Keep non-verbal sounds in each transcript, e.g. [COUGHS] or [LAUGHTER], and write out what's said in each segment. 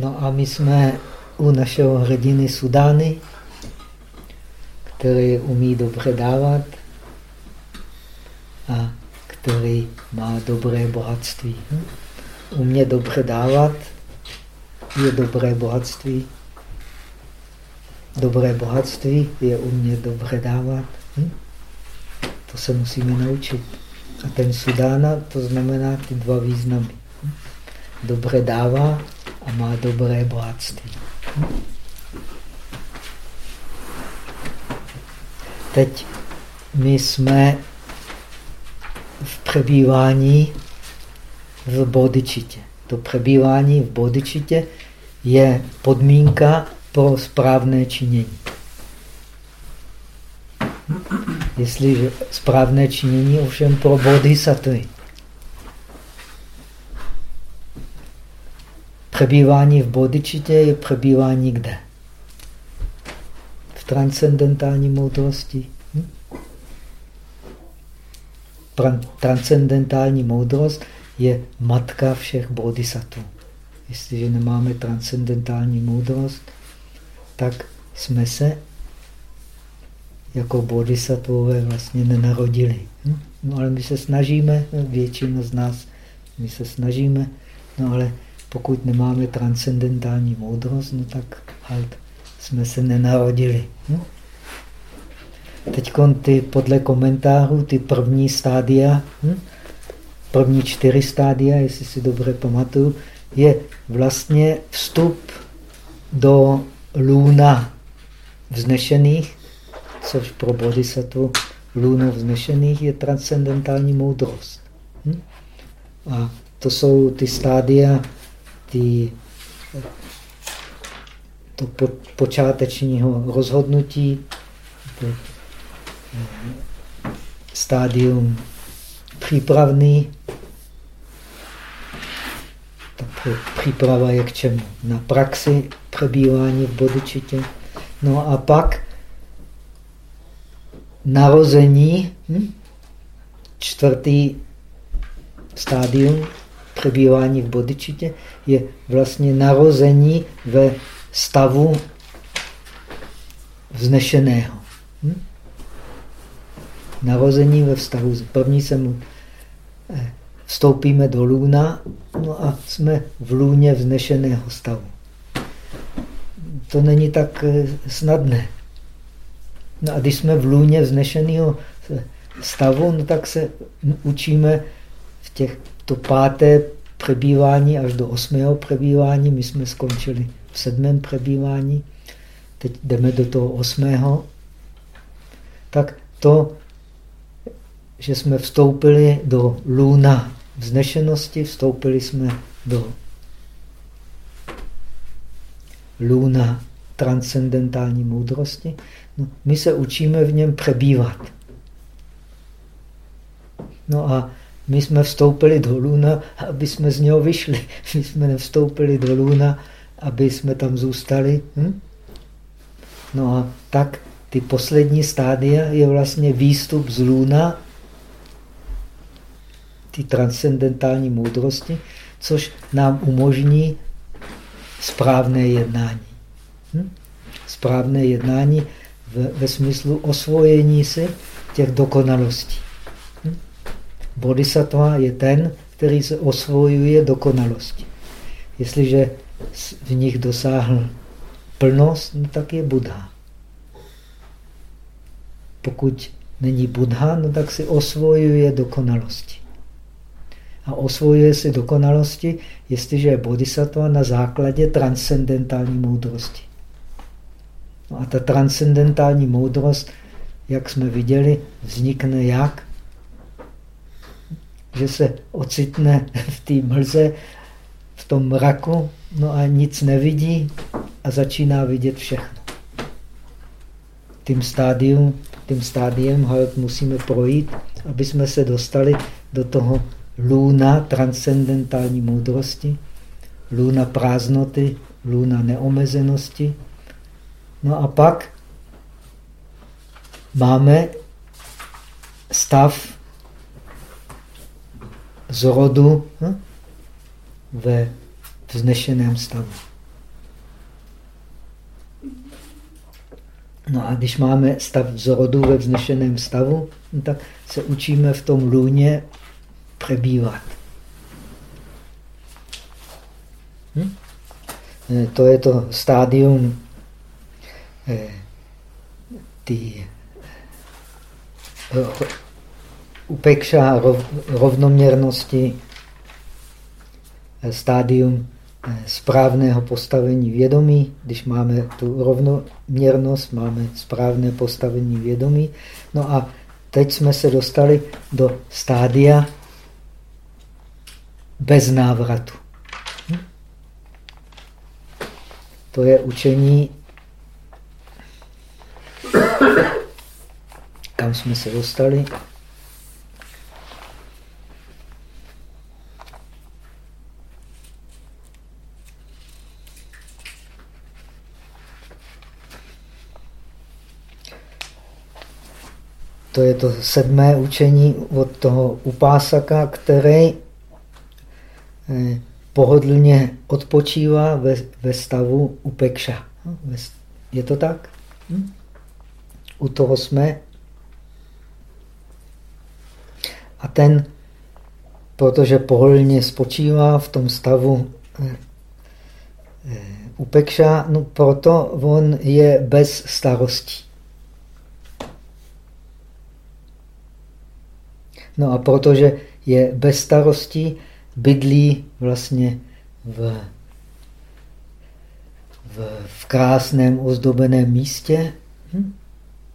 No a my jsme u našeho hrdiny Sudány, který umí dobře dávat a který má dobré bohatství. Umě dobře dávat je dobré bohatství. Dobré bohatství je umět dobře dávat. Hm? To se musíme naučit. A ten Sudána, to znamená ty dva významy. Hm? Dobře dává a má dobré bohatství. Teď my jsme v přebývání v bodičitě. To přebývání v bodičitě je podmínka pro správné činění. Jestliže správné činění ovšem pro bodhisattvy. Přebývání v bodičitě je přebývání kde? V transcendentální moudrosti. Hm? Transcendentální moudrost je matka všech bodhisattvů. Jestliže nemáme transcendentální moudrost, tak jsme se jako bodhisattvové vlastně nenarodili. Hm? No ale my se snažíme, většina z nás, my se snažíme, no ale pokud nemáme transcendentální moudrost, no tak halt, jsme se nenarodili. Hm? Teď ty podle komentářů, ty první stádia, hm? první čtyři stádia, jestli si dobře pamatuju, je vlastně vstup do lůna vznešených, což pro bodhisattva lůno vznešených je transcendentální moudrost. Hm? A to jsou ty stádia ty, to po, počátečního rozhodnutí, to, stádium přípravný, ta příprava je k čemu? Na praxi přebývání v bodičitě. No a pak narození, hm? čtvrtý stádium přebývání v bodičitě je vlastně narození ve stavu vznešeného. Hm? Narození ve vztahu. První se mu eh, vstoupíme do lůna no a jsme v lůně vznešeného stavu. To není tak eh, snadné. No a když jsme v lůně vznešeného stavu, no tak se učíme v těch to páté přebývání až do osmého přebývání. My jsme skončili v sedmém přebývání. Teď jdeme do toho osmého. Tak to, že jsme vstoupili do lůna vznešenosti, vstoupili jsme do lůna transcendentální moudrosti, no, my se učíme v něm přebývat. No a my jsme vstoupili do luna, aby jsme z něho vyšli. [LAUGHS] My jsme nevstoupili do luna, aby jsme tam zůstali. Hm? No a tak ty poslední stádia je vlastně výstup z luna, ty transcendentální moudrosti, což nám umožní správné jednání. Hm? Správné jednání ve, ve smyslu osvojení si těch dokonalostí. Bodhisattva je ten, který se osvojuje dokonalosti. Jestliže v nich dosáhl plnost, no tak je Buddha. Pokud není Buddha, no tak si osvojuje dokonalosti. A osvojuje si dokonalosti, jestliže je bodhisattva na základě transcendentální moudrosti. No a ta transcendentální moudrost, jak jsme viděli, vznikne jak? Že se ocitne v té mlze, v tom mraku, no a nic nevidí a začíná vidět všechno. Tím stádium, tím stádiem musíme projít, aby jsme se dostali do toho lůna transcendentální moudrosti, lůna prázdnoty, lůna neomezenosti. No a pak máme stav zrodu hm? ve vznešeném stavu. No a když máme stav zrodu ve vznešeném stavu, no tak se učíme v tom lůně prebývat. Hm? E, to je to stádium eh, ty, eh, upekša rov, rovnoměrnosti, stádium správného postavení vědomí. Když máme tu rovnoměrnost, máme správné postavení vědomí. No a teď jsme se dostali do stádia bez návratu. Hm? To je učení, kam jsme se dostali. To je to sedmé učení od toho upásaka, který eh, pohodlně odpočívá ve, ve stavu upekša. Je to tak? Hm? U toho jsme. A ten, protože pohodlně spočívá v tom stavu eh, eh, upekša, no proto on je bez starostí. No a protože je bez starostí, bydlí vlastně v, v, v krásném ozdobeném místě. Hm?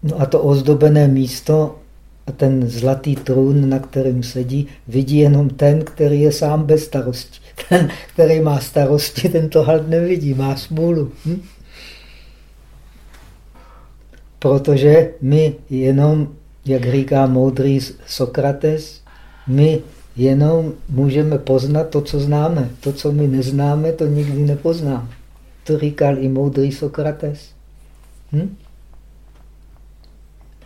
No a to ozdobené místo a ten zlatý trůn, na kterém sedí, vidí jenom ten, který je sám bez starosti. [LAUGHS] Ten, který má starosti, ten to halt nevidí, má smůlu. Hm? Protože my jenom jak říká moudrý Sokrates, my jenom můžeme poznat to, co známe. To, co my neznáme, to nikdy nepoznáme. To říkal i moudrý Sokrates. Hm?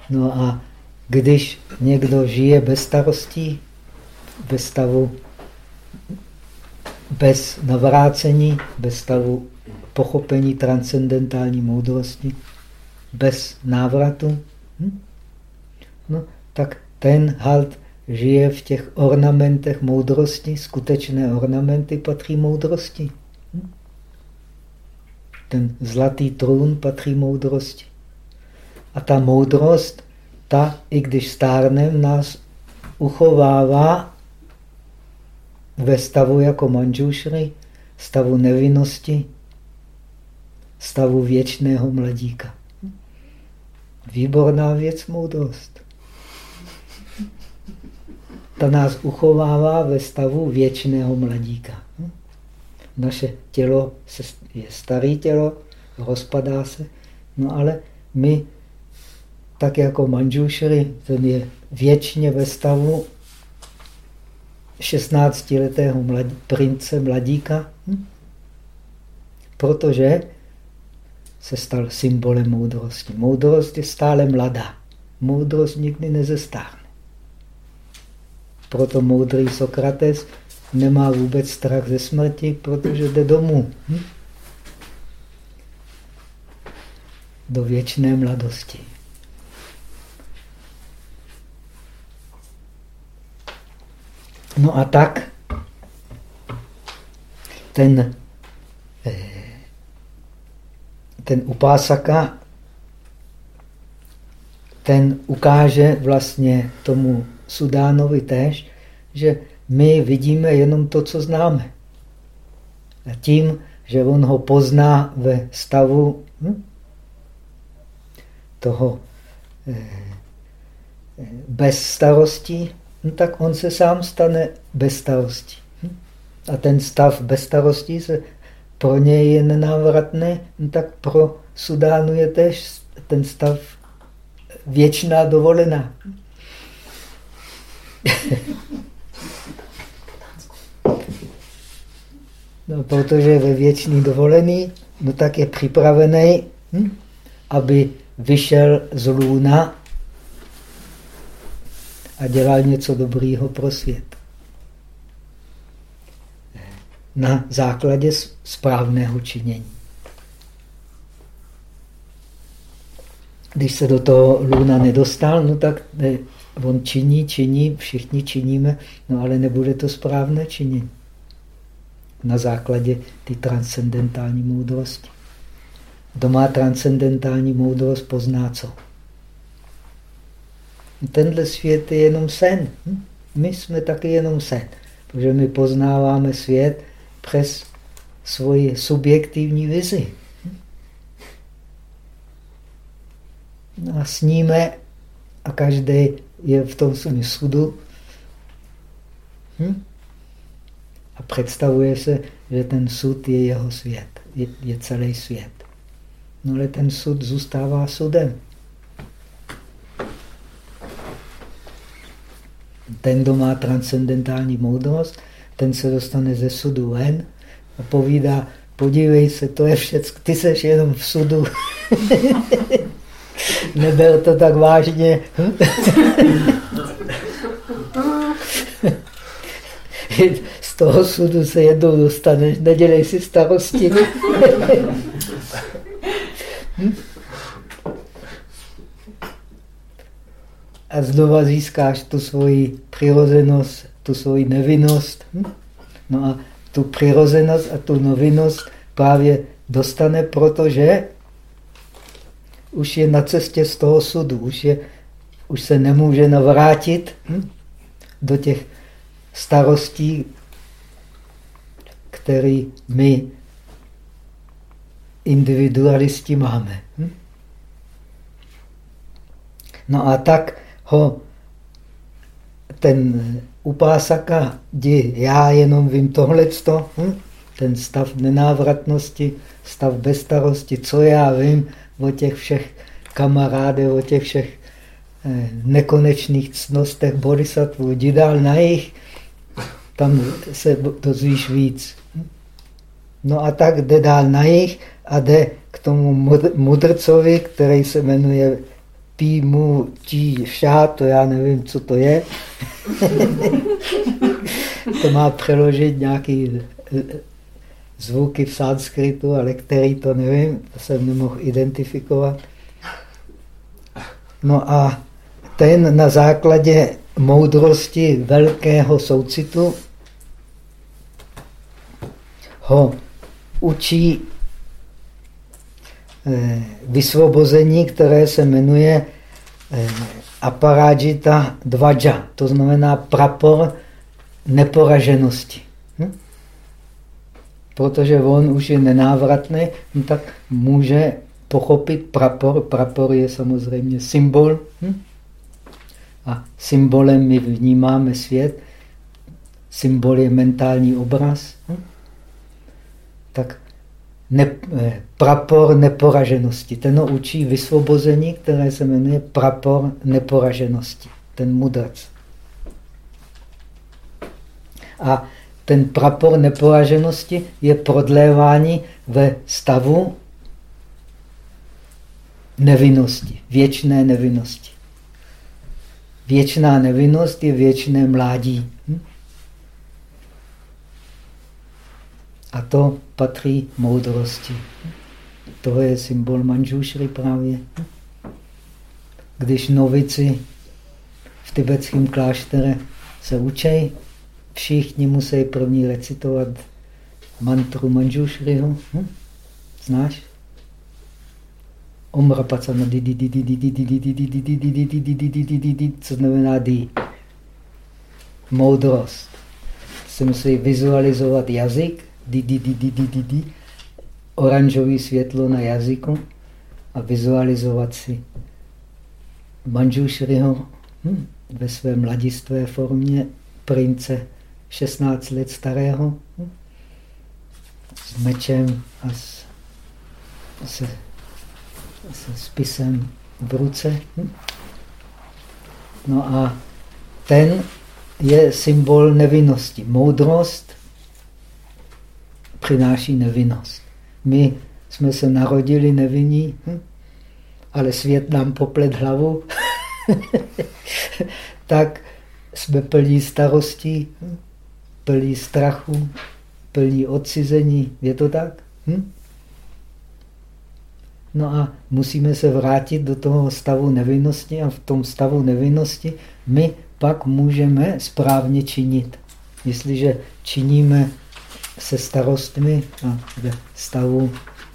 No a když někdo žije bez starostí, bez stavu, bez navrácení, bez stavu pochopení transcendentální moudrosti, bez návratu, hm? No, tak ten halt žije v těch ornamentech moudrosti. Skutečné ornamenty patří moudrosti. Hm? Ten zlatý trůn patří moudrosti. A ta moudrost, ta, i když stárnem, nás uchovává ve stavu jako manžušry, stavu nevinnosti, stavu věčného mladíka. Výborná věc moudrost ta nás uchovává ve stavu věčného mladíka. Naše tělo je staré tělo, rozpadá se, no ale my, tak jako Manjushri, ten je věčně ve stavu 16-letého mladí, prince mladíka, hm? protože se stal symbolem moudrosti. Moudrost je stále mladá. Moudrost nikdy nezestárne. Proto moudrý Sokrates nemá vůbec strach ze smrti, protože jde domů. Hm? Do věčné mladosti. No a tak ten, eh, ten upásaka, ten ukáže vlastně tomu Sudánovi též, že my vidíme jenom to, co známe. A tím, že on ho pozná ve stavu hm, toho eh, eh bez starostí, no tak on se sám stane bez starostí. Hm? A ten stav bez starostí se pro něj je nenávratný, no tak pro Sudánu je tež ten stav věčná dovolená. No, protože je ve věčný dovolený, no tak je připravený, hm, aby vyšel z lůna a dělal něco dobrýho pro svět. Na základě správného činění. když se do toho Luna nedostal, no tak ne, on činí, činí, všichni činíme, no ale nebude to správné činění. Na základě ty transcendentální moudrosti. Kdo má transcendentální moudrost, pozná co. Tenhle svět je jenom sen. Hm? My jsme taky jenom sen, protože my poznáváme svět přes svoji subjektivní vizi. No a sníme a každý je v tom sudu hm? a představuje se, že ten sud je jeho svět, je, je celý svět. No ale ten sud zůstává sudem. Ten, kdo má transcendentální moudrost, ten se dostane ze sudu ven a povídá, podívej se, to je všechno, ty seš jenom v sudu. [LAUGHS] Nebyl to tak vážně. Z toho sudu se jednou dostaneš, nedělej si starosti. A znova získáš tu svoji přirozenost, tu svoji nevinnost. No a tu přirozenost a tu novinnost právě dostane, protože už je na cestě z toho sudu, už, je, už se nemůže navrátit hm, do těch starostí, které my individualisti máme. Hm? No a tak ho ten upásaka, kdy já jenom vím tohleto, hm? ten stav nenávratnosti, stav bezstarosti, co já vím o těch všech kamarádech, o těch všech eh, nekonečných cnostech bodhisattvů, jdi dál na jich, tam se dozvíš víc. No a tak jde dál na jich a jde k tomu mudrcovi, který se jmenuje Pímu Tí Šá, to já nevím, co to je. [LAUGHS] to má přeložit nějaký zvuky v sanskritu, ale který to nevím, to jsem nemohl identifikovat. No a ten na základě moudrosti velkého soucitu ho učí eh, vysvobození, které se jmenuje eh, aparážita dvaja, to znamená prapor neporaženosti. Protože on už je nenávratný, no tak může pochopit prapor. Prapor je samozřejmě symbol. Hm? A symbolem my vnímáme svět. Symbol je mentální obraz. Hm? tak ne, eh, prapor neporaženosti. Ten ho učí vysvobození, které se jmenuje prapor neporaženosti. Ten mudrc. A ten prapor neporaženosti je prodlévání ve stavu nevinnosti, věčné nevinnosti. Věčná nevinnost je věčné mládí. Hm? A to patří moudrosti. To je symbol manžušry právě. Když novici v tibetském kláštere se učí, všichni musí pro ní recitovat mantru Manjushriho. Hm? Znáš? Omra pacana co znamená di. Moudrost. di musí vizualizovat jazyk, di, di, di, di, di, di, di. oranžové světlo na jazyku a vizualizovat si Manjushriho hm? ve své mladistvé formě prince 16 let starého hm, s mečem a s, se, se spisem v ruce. Hm. No a ten je symbol nevinnosti. Moudrost přináší nevinnost. My jsme se narodili nevinní, hm? ale svět nám poplet hlavu, [LAUGHS] tak jsme plní starostí, plní strachu, plní odcizení. Je to tak? Hm? No a musíme se vrátit do toho stavu nevinnosti a v tom stavu nevinnosti my pak můžeme správně činit. Jestliže činíme se starostmi a ve stavu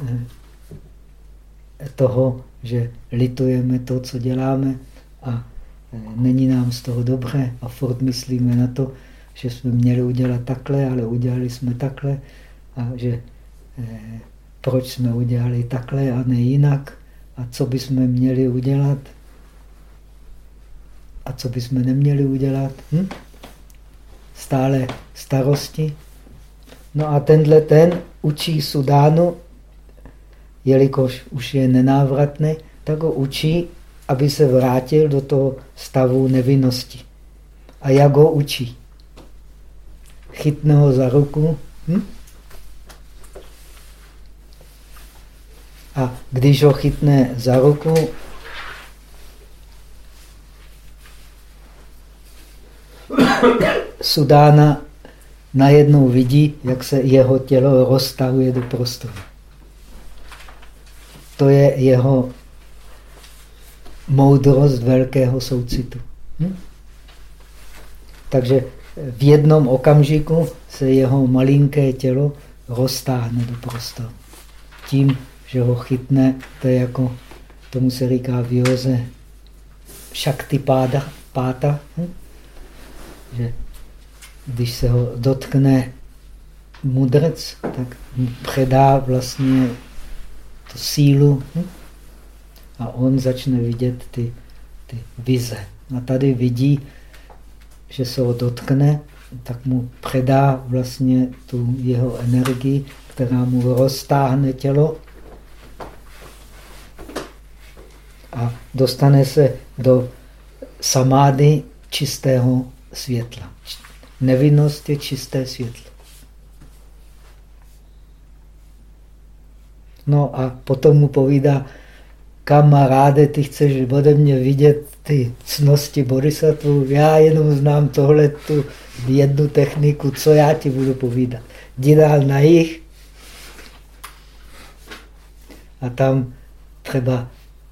eh, toho, že litujeme to, co děláme a eh, není nám z toho dobře a furt myslíme na to, že jsme měli udělat takhle, ale udělali jsme takhle a že eh, proč jsme udělali takhle a ne jinak a co bychom měli udělat a co bychom neměli udělat. Hm? Stále starosti. No a tenhle ten učí Sudánu, jelikož už je nenávratný, tak ho učí, aby se vrátil do toho stavu nevinnosti. A jak ho učí? Chytne ho za ruku. Hm? A když ho chytne za ruku, [COUGHS] Sudána najednou vidí, jak se jeho tělo roztahuje do prostoru. To je jeho moudrost velkého soucitu. Hm? Takže v jednom okamžiku se jeho malinké tělo roztáhne do prostoru. Tím, že ho chytne, to je jako, tomu se říká v józe šakty páda, páta, hm? že když se ho dotkne mudrc, tak předá vlastně tu sílu hm? a on začne vidět ty, ty vize. A tady vidí, že se ho dotkne, tak mu předá vlastně tu jeho energii, která mu roztáhne tělo a dostane se do samády čistého světla. Nevinnost je čisté světlo. No a potom mu povídá, kamaráde, ty chceš ode mě vidět ty cnosti bodhisattva, já jenom znám tohle tu jednu techniku, co já ti budu povídat. Jdi dál na jich a tam třeba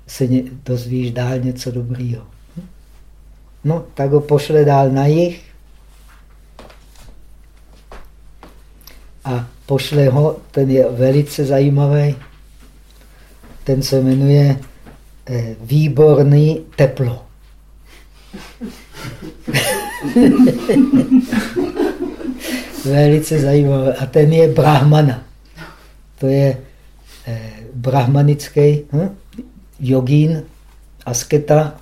se dozvíš dál něco dobrýho. No, tak ho pošle dál na jich a pošle ho, ten je velice zajímavý, ten se jmenuje Výborný teplo. [LAUGHS] velice zajímavé. A ten je Brahmana. To je eh, brahmanický hm? jogín, asketa,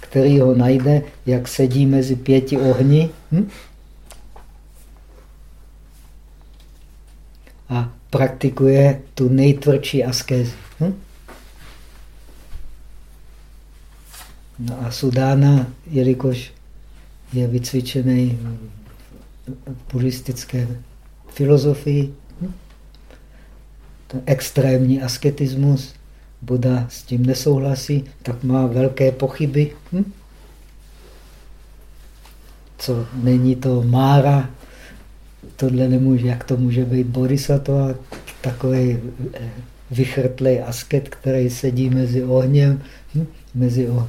který ho najde, jak sedí mezi pěti ohni. Hm? A praktikuje tu nejtvrdší askézi. Hm? No a Sudána, jelikož je vycvičený v buddhistické filozofii, to extrémní asketismus, Buda s tím nesouhlasí, tak má velké pochyby. Hm? Co není to Mára, tohle nemůže, jak to může být bodhisattva, takový eh, vychrtlej asket, který sedí mezi ohněm, hm? mezi oh...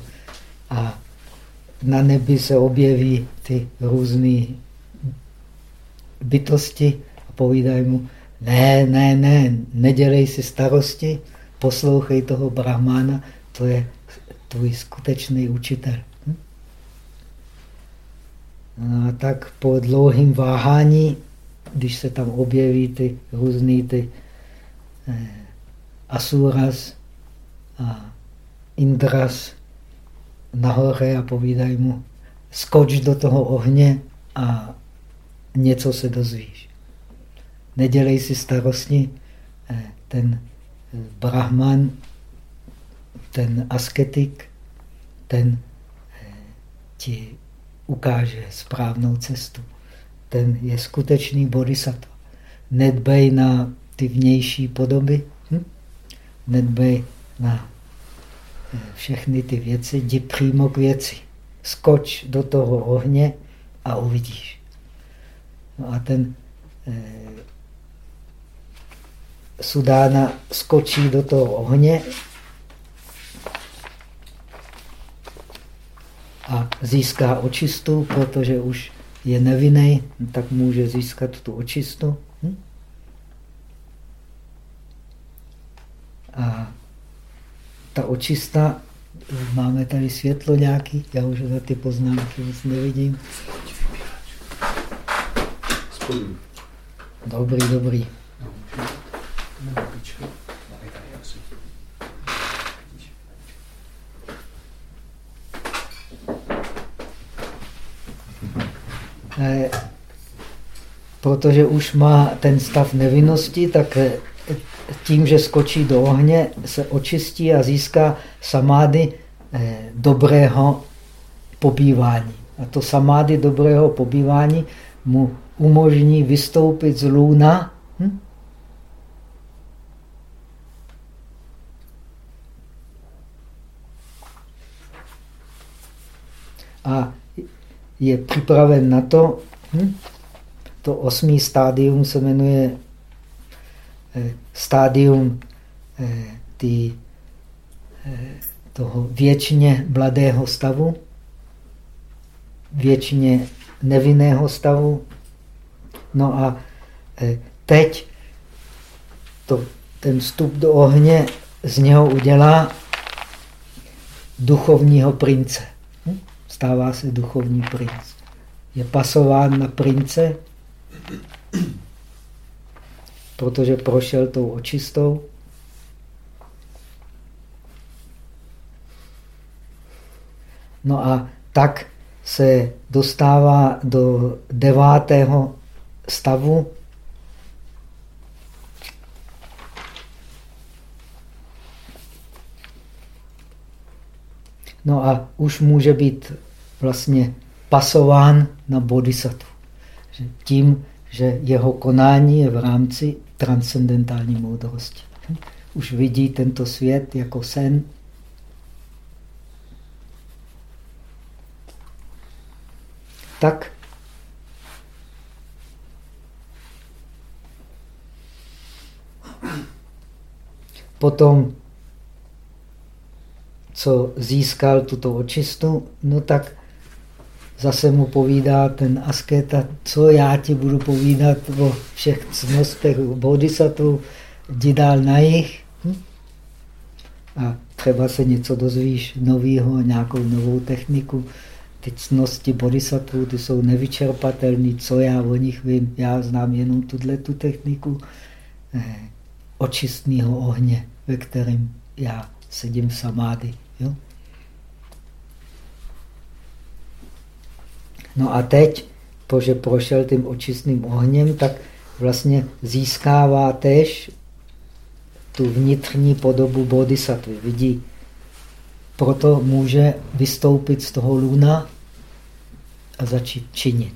a na nebi se objeví ty různé bytosti a povídají mu, ne, ne, ne, nedělej si starosti, poslouchej toho brahmána, to je tvůj skutečný učitel. Hm? No a tak po dlouhém váhání, když se tam objeví ty různý ty eh, asuras a indras nahoře a povídají mu, skoč do toho ohně a něco se dozvíš. Nedělej si starosti, eh, ten Brahman, ten asketik, ten eh, ti ukáže správnou cestu. Ten je skutečný bodhisattva. Nedbej na ty vnější podoby, hm? nedbej na eh, všechny ty věci, jdi přímo k věci. Skoč do toho ohně a uvidíš. No a ten eh, Sudána skočí do toho ohně a získá očistu, protože už je nevinný, tak může získat tu očistu. Hm? A ta očista, máme tady světlo nějaký, já už za ty poznámky nic nevidím. Dobrý, dobrý. Eh, protože už má ten stav nevinnosti, tak eh, tím, že skočí do ohně, se očistí a získá samády eh, dobrého pobývání. A to samády dobrého pobývání mu umožní vystoupit z lůna hm? a je připraven na to, hm? to osmý stádium se jmenuje eh, stádium eh, tý, eh, toho věčně mladého stavu, věčně nevinného stavu. No a eh, teď to, ten vstup do ohně z něho udělá duchovního prince stává se duchovní princ. Je pasován na prince, protože prošel tou očistou. No a tak se dostává do devátého stavu. No a už může být vlastně pasován na bodhisattva. Tím, že jeho konání je v rámci transcendentální moudrosti. Už vidí tento svět jako sen. Tak potom, co získal tuto očistu, no tak zase mu povídá ten asketa, co já ti budu povídat o všech cnostech bodhisattva, jdi dál na jich. Hm? A třeba se něco dozvíš nového, nějakou novou techniku. Ty cnosti bodhisattva, ty jsou nevyčerpatelné, co já o nich vím. Já znám jenom tuhle tu techniku eh, očistného ohně, ve kterém já sedím v samády. Jo? No a teď, protože prošel tím očistným ohněm, tak vlastně získává tež tu vnitřní podobu bodhisattvy. Vidí, proto může vystoupit z toho luna a začít činit.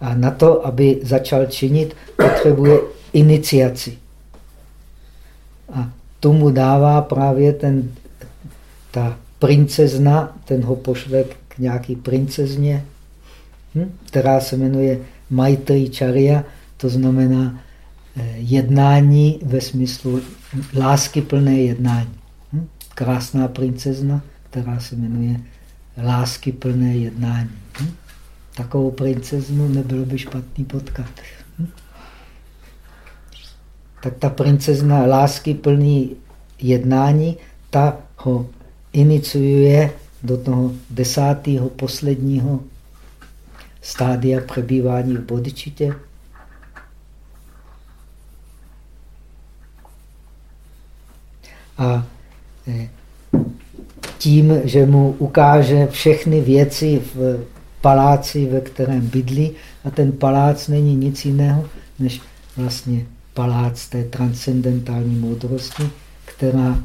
A na to, aby začal činit, potřebuje iniciaci. A tomu dává právě ten, ta princezna, ten ho pošle k nějaký princezně, hm? která se jmenuje Maitri Charya, to znamená eh, jednání ve smyslu lásky plné jednání. Hm? Krásná princezna, která se jmenuje lásky plné jednání. Hm? Takovou princeznu nebylo by špatný potkat. Hm? Tak ta princezna lásky plný jednání, ta ho iniciuje do toho desátého, posledního stádia přebývání v bodičitě. A eh, tím, že mu ukáže všechny věci v paláci, ve kterém bydlí, a ten palác není nic jiného, než vlastně palác té transcendentální moudrosti, která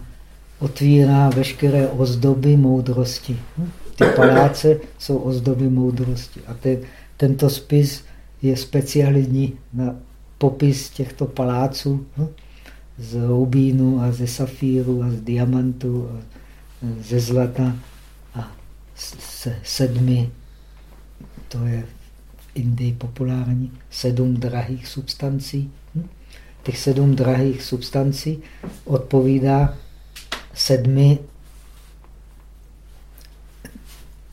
otvírá veškeré ozdoby moudrosti. Hm? Ty [COUGHS] paláce jsou ozdoby moudrosti. A ten, tento spis je speciální na popis těchto paláců hm? z rubínu a ze safíru a z diamantu a ze zlata a se sedmi, to je v Indii populární, sedm drahých substancí. Hm? těch sedm drahých substancí odpovídá sedmi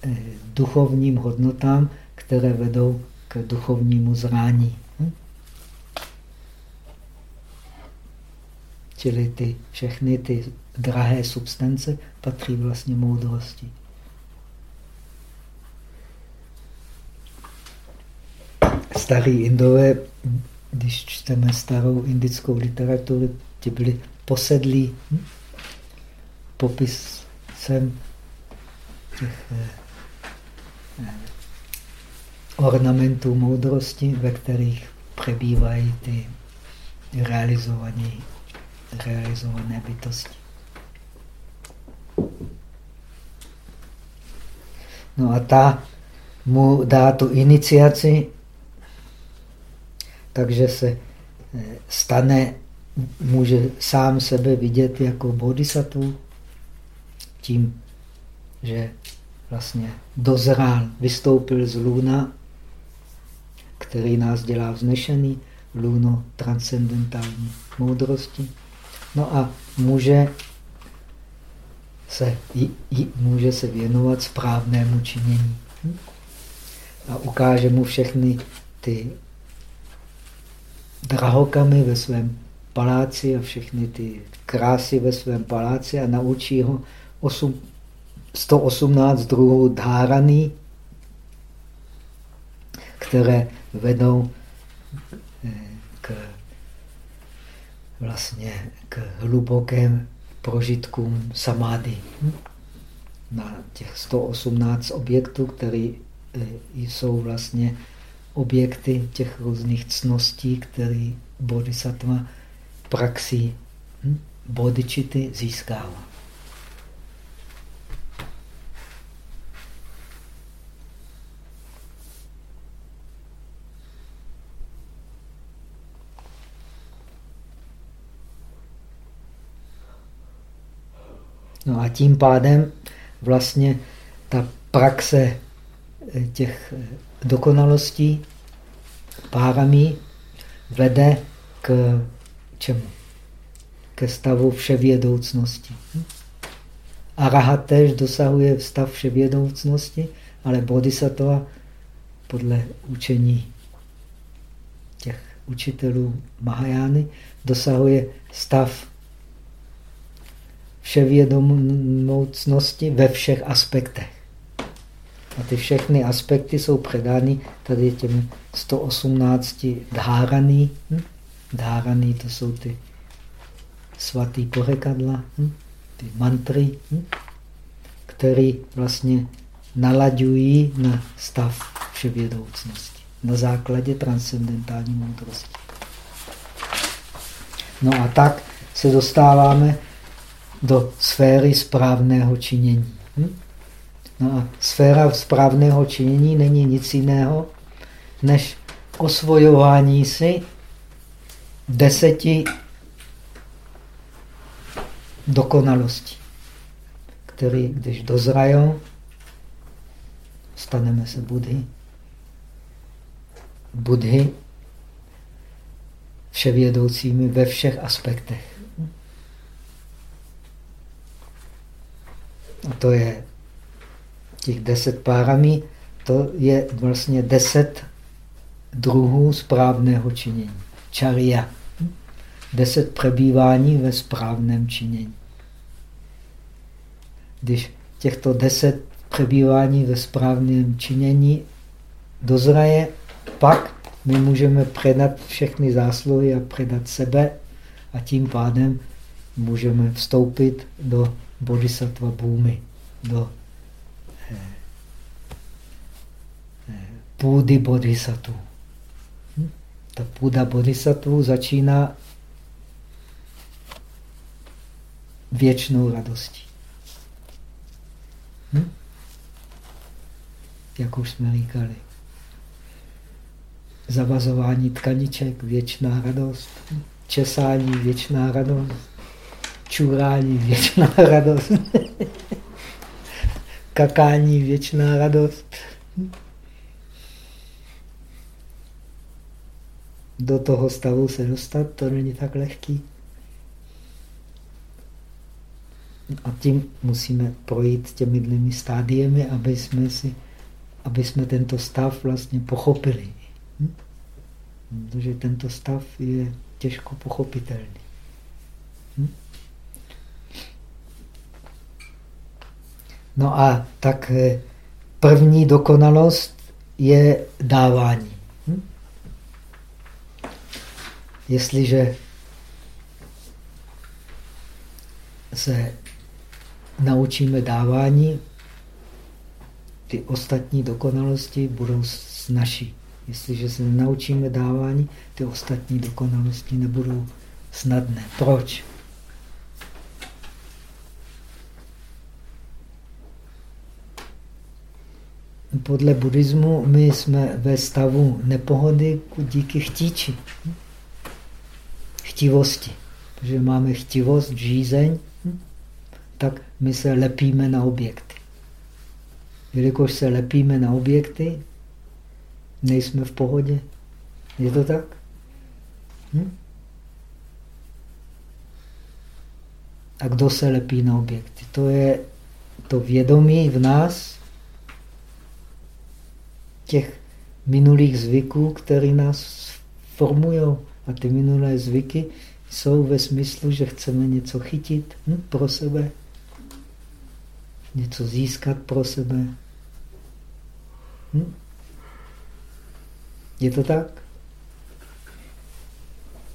eh, duchovním hodnotám, které vedou k duchovnímu zrání. Hm? Čili ty, všechny ty drahé substance patří vlastně moudrosti. Starý Indové, když čteme starou indickou literaturu, ti byli posedlí hm? Popisem těch eh, eh, ornamentů moudrosti, ve kterých přebývají ty realizované, realizované bytosti. No a ta mu dá tu iniciaci, takže se eh, stane, může sám sebe vidět jako bodhisattva, tím, že vlastně dozrál, vystoupil z luna, který nás dělá vznešený, luno transcendentální moudrosti. No a může se, může se věnovat správnému činění. A ukáže mu všechny ty drahokamy ve svém paláci a všechny ty krásy ve svém paláci a naučí ho 8, 118 druhů dháraný, které vedou eh, k, vlastně k hlubokém prožitkům samády. Na těch 118 objektů, které eh, jsou vlastně objekty těch různých cností, které bodhisattva praxí hm, bodičity získává. No a tím pádem vlastně ta praxe eh, těch eh, dokonalostí párami vede k čemu? Ke stavu vševědoucnosti. Arahat tež dosahuje stav vševědoucnosti, ale bodhisattva podle učení těch učitelů Mahajány dosahuje stav vševědomoucnosti ve všech aspektech. A ty všechny aspekty jsou předány tady těmi 118 dháraný. Hm? Dháraný to jsou ty svatý porekadla, hm? ty mantry, hm? které vlastně nalaďují na stav vševědoucnosti na základě transcendentální moudrosti. No a tak se dostáváme do sféry správného činění. Hm? No a sféra správného činění není nic jiného, než osvojování si deseti dokonalostí, které, když dozrajou, staneme se Budhy. Budhy vševědoucími ve všech aspektech. A to je těch deset párami, to je vlastně deset druhů správného činění. Čaria. Deset přebývání ve správném činění. Když těchto deset přebývání ve správném činění dozraje, pak my můžeme předat všechny zásluhy a předat sebe a tím pádem můžeme vstoupit do bodhisattva bůmy, do eh, eh, půdy bodhisattva. Hm? Ta půda bodhisattva začíná věčnou radostí. Hm? Jak už jsme říkali. Zavazování tkaniček, věčná radost. Česání, věčná radost čurání, věčná [LAUGHS] radost. Kakání, věčná radost. do toho stavu se dostat, to není tak lehký. A tím musíme projít těmi dvěmi stádiemi, aby jsme, si, aby jsme tento stav vlastně pochopili. Hm? Protože tento stav je těžko pochopitelný. Hm? No a tak eh, první dokonalost je dávání. Hm? Jestliže se naučíme dávání, ty ostatní dokonalosti budou snažší. Jestliže se naučíme dávání, ty ostatní dokonalosti nebudou snadné. Proč? Podle buddhismu my jsme ve stavu nepohody díky chtíči. Chtivosti. Protože máme chtivost, žízeň, tak my se lepíme na objekty. Jelikož se lepíme na objekty, nejsme v pohodě. Je to tak? Hm? A kdo se lepí na objekty? To je to vědomí v nás těch minulých zvyků, které nás formují. A ty minulé zvyky jsou ve smyslu, že chceme něco chytit hm, pro sebe, něco získat pro sebe. Hm? Je to tak?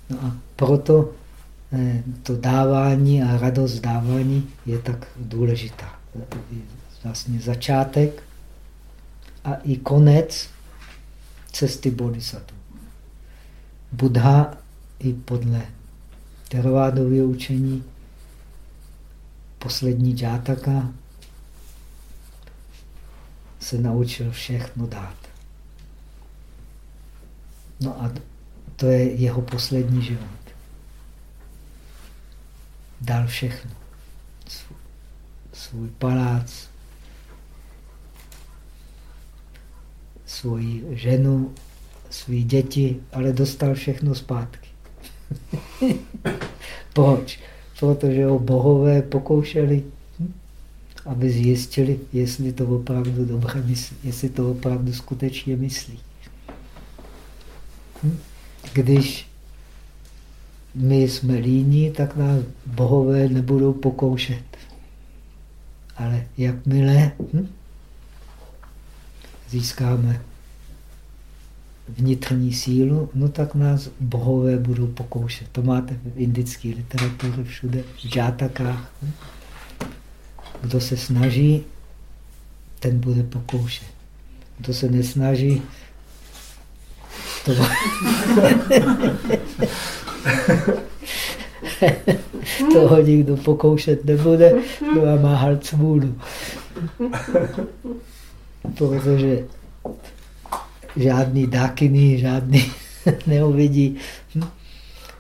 No a proto eh, to dávání a radost dávání je tak důležitá. Vlastně začátek a i konec cesty bodhisattva. Buddha i podle teravádového učení poslední džátaka se naučil všechno dát. No a to je jeho poslední život. Dal všechno. Svůj palác, svoji ženu, svý děti, ale dostal všechno zpátky. [LAUGHS] Proč? Protože ho bohové pokoušeli aby zjistili, jestli to opravdu dobře myslí, jestli to opravdu skutečně myslí. Hm? Když my jsme líní, tak nás bohové nebudou pokoušet. Ale jakmile hm, získáme vnitřní sílu, no tak nás bohové budou pokoušet. To máte v indické literatuře všude, v žátakách. Kdo se snaží, ten bude pokoušet. Kdo se nesnaží, to... [LAUGHS] toho nikdo pokoušet nebude, a má halcmůnu. Protože žádný dákiny, žádný [LAUGHS] neuvidí, hm?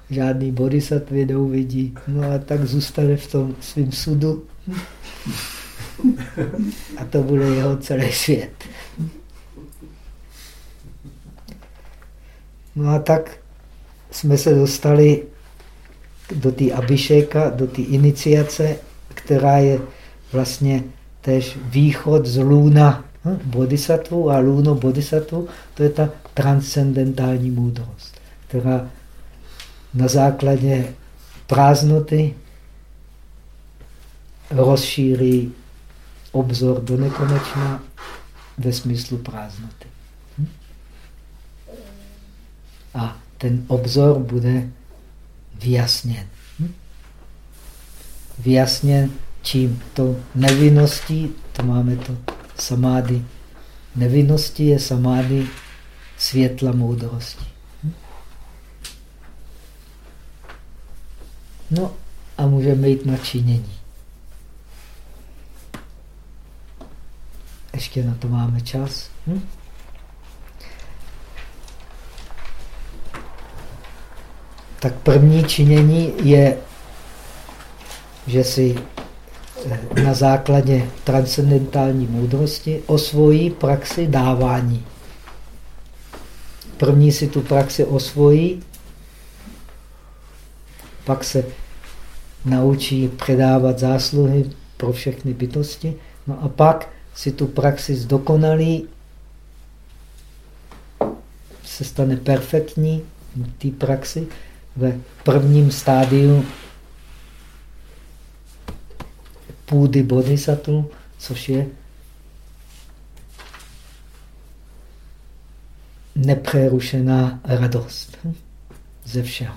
žádný bodhisattvy neuvidí. No a tak zůstane v tom svým sudu. A to bude jeho celý svět. No a tak jsme se dostali do té abišeka, do té iniciace, která je vlastně tež východ z lůna hm, bodhisattva a lůno bodhisattva, to je ta transcendentální moudrost, která na základě prázdnoty rozšíří obzor do nekonečna ve smyslu prázdnoty. Hm? A ten obzor bude vyjasněn. Hm? Vyjasněn čím? To nevinností, to máme to samády. Nevinnosti je samády světla moudrosti. Hm? No a můžeme jít na činění. Ještě na to máme čas. Hm? Tak první činění je, že si na základě transcendentální moudrosti osvojí praxi dávání. první si tu praxi osvojí, pak se naučí předávat zásluhy pro všechny bytosti, no a pak si tu praxi zdokonalí, se stane perfektní té praxi ve prvním stádiu půdy bodhisattva, což je nepřerušená radost ze všeho.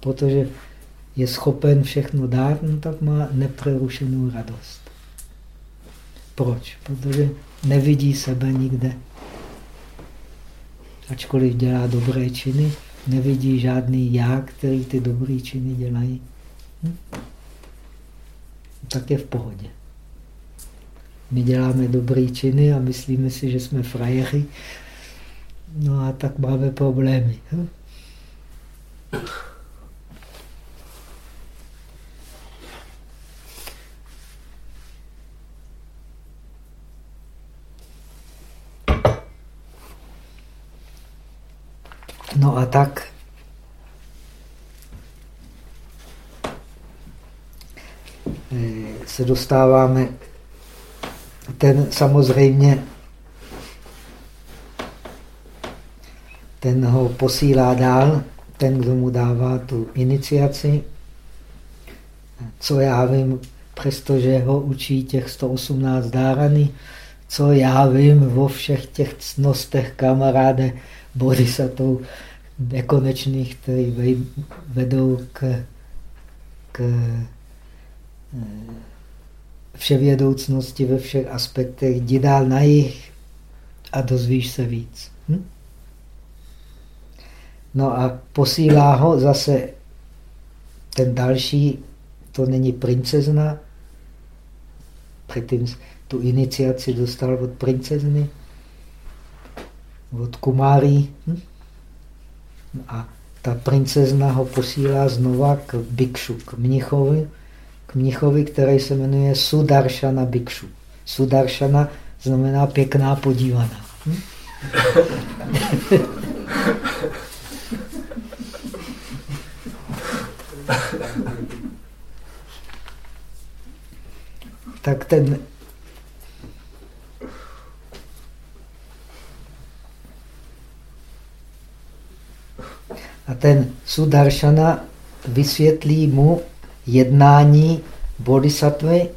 Protože je schopen všechno dát, no tak má nepřerušenou radost. Proč? Protože nevidí sebe nikde. Ačkoliv dělá dobré činy, nevidí žádný já, který ty dobré činy dělají. Hm? Tak je v pohodě. My děláme dobré činy a myslíme si, že jsme frajeři, no a tak máme problémy. Hm? No a tak eh, se dostáváme, ten samozřejmě, ten ho posílá dál, ten, kdo mu dává tu iniciaci. Co já vím, přestože ho učí těch 118 dárany, co já vím o všech těch cnostech kamaráde bodhisattvů, nekonečných, které vedou k, k vševědoucnosti ve všech aspektech. Jdi dál na jich a dozvíš se víc. Hm? No a posílá ho zase ten další, to není princezna, předtím tu iniciaci dostal od princezny, od Kumáry. Hm? A ta princezna ho posílá znova k bikšu, k mnichovi, mnichovi, který se jmenuje Sudaršana bikšu. Sudaršana znamená pěkná podívaná. Hm? [LAUGHS] tak ten A ten Sudaršana vysvětlí mu jednání bodhisattvy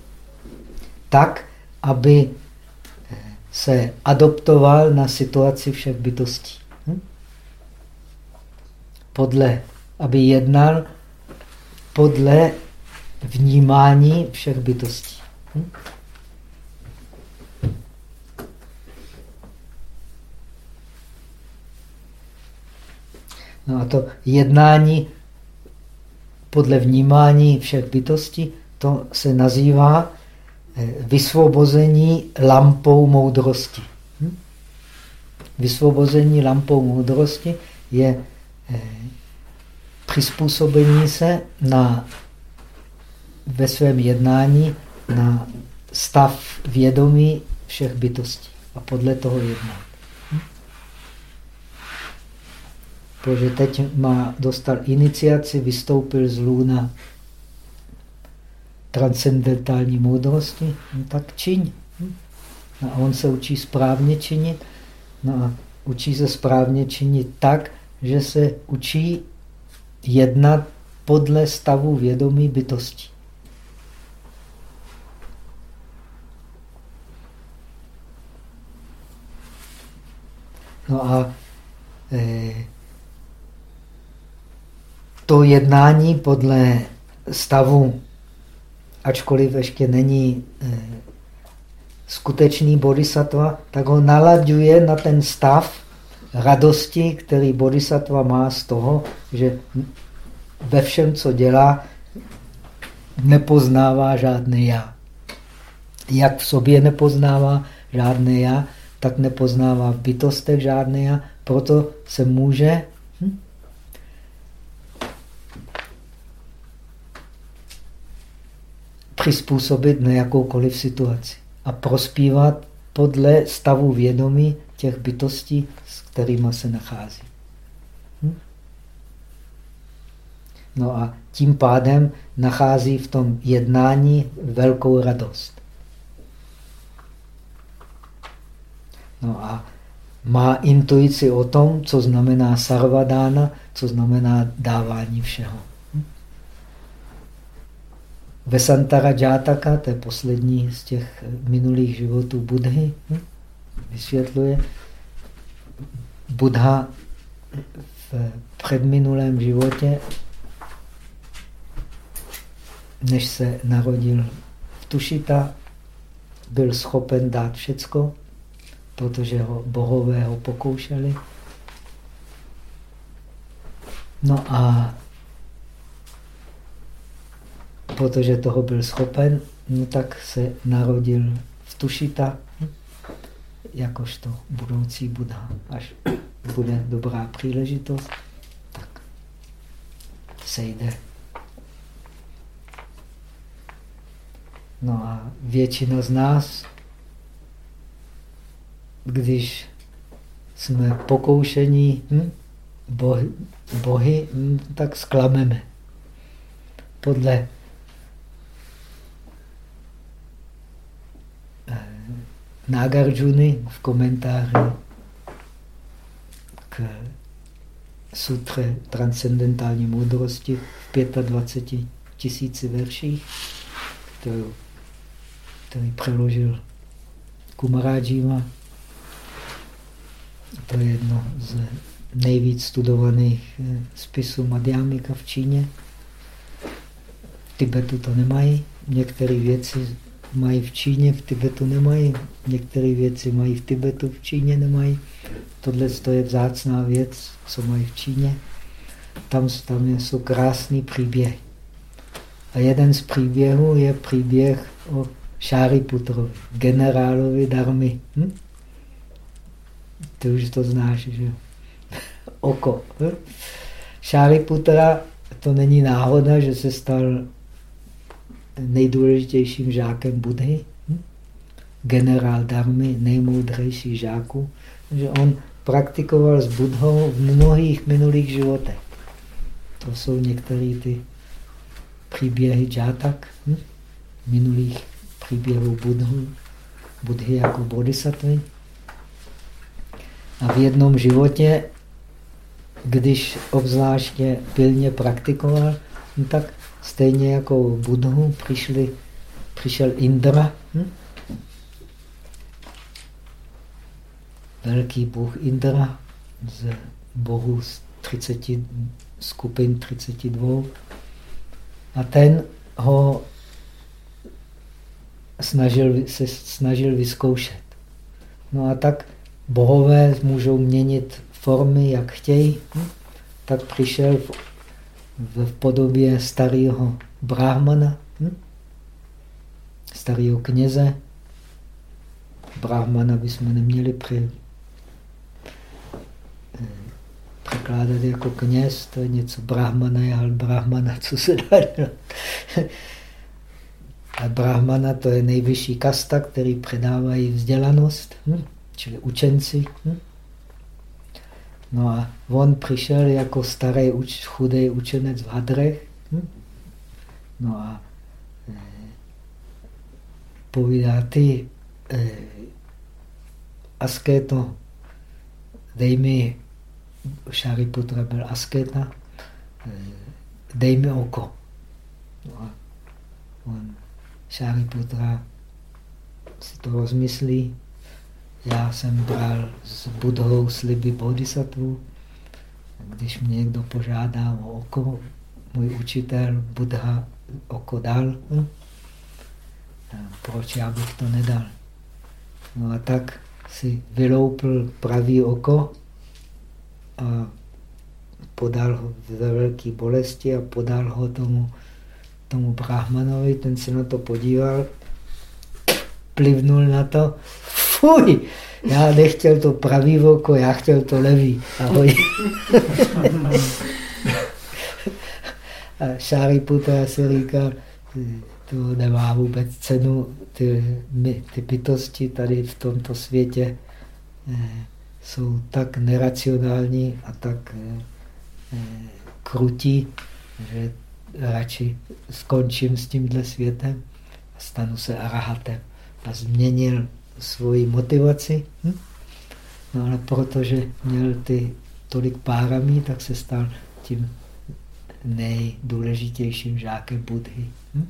tak, aby se adoptoval na situaci všech bytostí. Hm? Podle, aby jednal podle vnímání všech bytostí. Hm? No a to jednání podle vnímání všech bytostí, to se nazývá eh, vysvobození lampou moudrosti. Hm? Vysvobození lampou moudrosti je eh, přizpůsobení se na, ve svém jednání na stav vědomí všech bytostí a podle toho jednat. Protože teď má, dostal iniciaci, vystoupil z lůna transcendentální moudrosti, no tak čiň. Hm? No a on se učí správně činit, no a učí se správně činit tak, že se učí jednat podle stavu vědomí bytosti. No a eh, to jednání podle stavu, ačkoliv ještě není eh, skutečný bodhisattva, tak ho nalaďuje na ten stav radosti, který bodhisattva má z toho, že ve všem, co dělá, nepoznává žádné já. Jak v sobě nepoznává žádné já, tak nepoznává v bytostech žádné já, proto se může přizpůsobit na jakoukoliv situaci a prospívat podle stavu vědomí těch bytostí, s kterými se nachází. Hm? No a tím pádem nachází v tom jednání velkou radost. No a má intuici o tom, co znamená sarvadána, co znamená dávání všeho. Vesantara Jataka, to je poslední z těch minulých životů Budhy, vysvětluje, Buddha v předminulém životě, než se narodil v Tušita, byl schopen dát všecko, protože ho bohové ho pokoušeli. No a protože toho byl schopen, no tak se narodil v Tušita jakožto budoucí Buddha. Až bude dobrá příležitost, tak sejde. No a většina z nás když jsme pokoušení hm, bohy, bohy hm, tak sklameme. Podle Nagarjuny v komentáři k sutře transcendentální moudrosti v 25 tisíci verších, kterou, který přeložil Kumarajima to je jedno z nejvíc studovaných eh, spisů Madhyamika v Číně. V Tibetu to nemají. Některé věci mají v Číně, v Tibetu nemají. Některé věci mají v Tibetu, v Číně nemají. Tohle je vzácná věc, co mají v Číně. Tam, tam jsou krásný příběh. A jeden z příběhů je příběh o Šáriputrovi, generálovi Darmy. Hm? Ty už to znáš, že [LAUGHS] Oko. Šáriputra, to není náhoda, že se stal nejdůležitějším žákem Budhy. Generál Dharmy, nejmoudřejší žáku. Že on praktikoval s Budhou v mnohých minulých životech. To jsou některé ty příběhy džátak, hm? minulých příběhů Budhy, Budhy jako bodhisattvy. A v jednom životě, když obzvláště pilně praktikoval, no tak stejně jako Budhu přišli, přišel Indra, hm? velký bůh Indra z bohu z 30 skupin 32. A ten ho snažil, se snažil vyzkoušet. No a tak bohové můžou měnit formy, jak chtějí, tak přišel v, v podobě starého brahmana, hm? starého kněze. Brahmana bychom neměli při, eh, překládat jako kněz, to je něco brahmana, je ale brahmana, co se dá. A brahmana to je nejvyšší kasta, který předávají vzdělanost. Hm? čili učenci. Hm? No a on přišel jako starý uč, chudý učenec v hadrech. Hm? No a e, povídá, ty e, askéto, dej mi, Šariputra byl askéta, e, dej mi oko. No a on, Šariputra si to rozmyslí, já jsem bral s Budhou sliby bodhisattvu. Když mě někdo požádá o oko, můj učitel Buddha oko dal. Hm? Proč já bych to nedal? No a tak si vyloupil pravý oko a podal ho ve velké bolesti a podal ho tomu, tomu brahmanovi, ten se na to podíval, plivnul na to, fuj, já nechtěl to pravý oko, já chtěl to levý. Ahoj. A Šáriputra si říkal, to nemá vůbec cenu, ty, my, ty bytosti tady v tomto světě jsou tak neracionální a tak krutí, že radši skončím s tímhle světem a stanu se arahatem. A změnil svoji motivaci. Hm? No ale protože měl ty tolik párami, tak se stal tím nejdůležitějším žákem Budhy. Hm?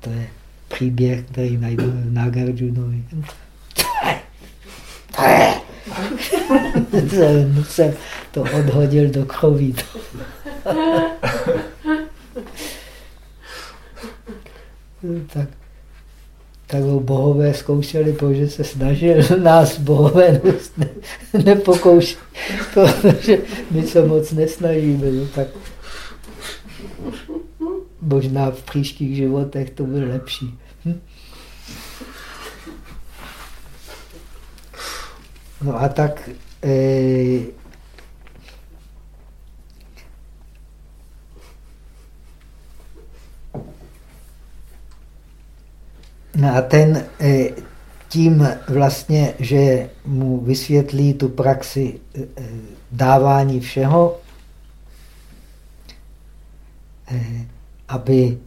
To je příběh, který najdu v Nagarjunovi. [LAUGHS] jsem to odhodil do kroví. [LAUGHS] tak, tak ho bohové zkoušeli, protože se snažil [LAUGHS] nás bohové [LAUGHS] ne, nepokoušet, [LAUGHS] protože my se moc nesnažíme. No, tak možná v příštích životech to bude lepší. Hm? No a tak eh, No a ten eh, tím vlastně, že mu vysvětlí tu praxi eh, dávání všeho, eh, aby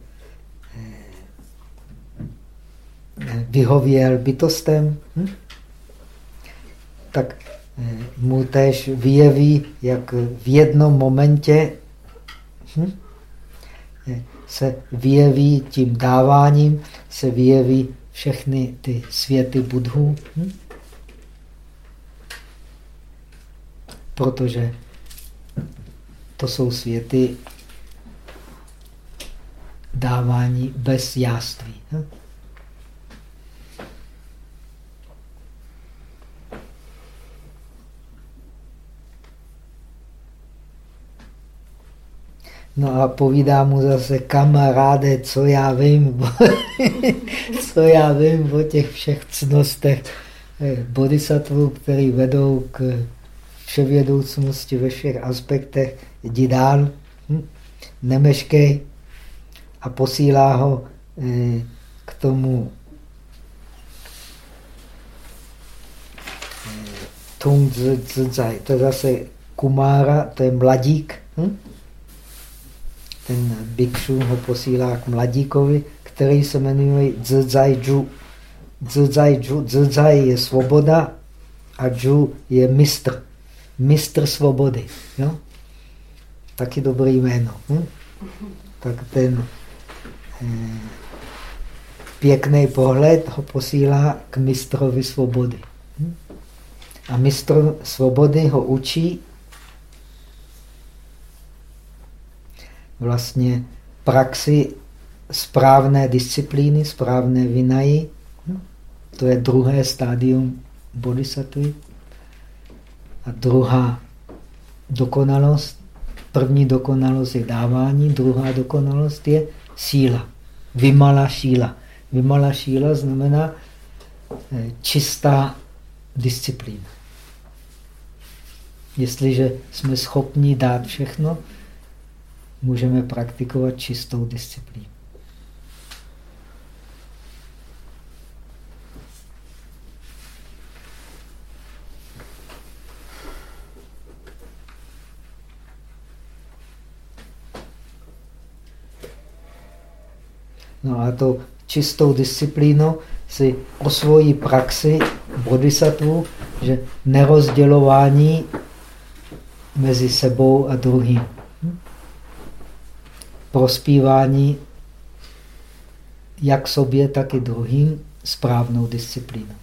vyhověl bytostem, hm? tak mu též vyjeví, jak v jednom momentě hm? Se vyjeví tím dáváním, se vyjeví všechny ty světy budhů. Hm? Protože to jsou světy dávání bez jáství. Hm? No a povídá mu zase, kamaráde, co já vím, co já vím o těch všech cnostech eh, bodhisattvů, který vedou k vševědoucnosti ve všech aspektech, jdi dál, hm? nemeškej a posílá ho eh, k tomu eh, Tung. To je zase Kumára, to je mladík. Hm? Ten bikšu ho posílá k mladíkovi, který se jmenuje Zzaiju. Zzaiju. Zdzai je svoboda a Ju je mistr. Mistr svobody. Jo? Taky dobrý jméno. Hm? Tak ten eh, pěkný pohled ho posílá k mistrovi svobody. Hm? A mistr svobody ho učí vlastně praxi správné disciplíny, správné vinají. Hm? To je druhé stádium bodhisattvy. A druhá dokonalost, první dokonalost je dávání, druhá dokonalost je síla. Vymala šíla. Vymala šíla znamená eh, čistá disciplína. Jestliže jsme schopni dát všechno, můžeme praktikovat čistou disciplínu. No a to čistou disciplínu si osvojí praxi bodhisattvu, že nerozdělování mezi sebou a druhým prospívání jak sobě, tak i druhým správnou disciplínou.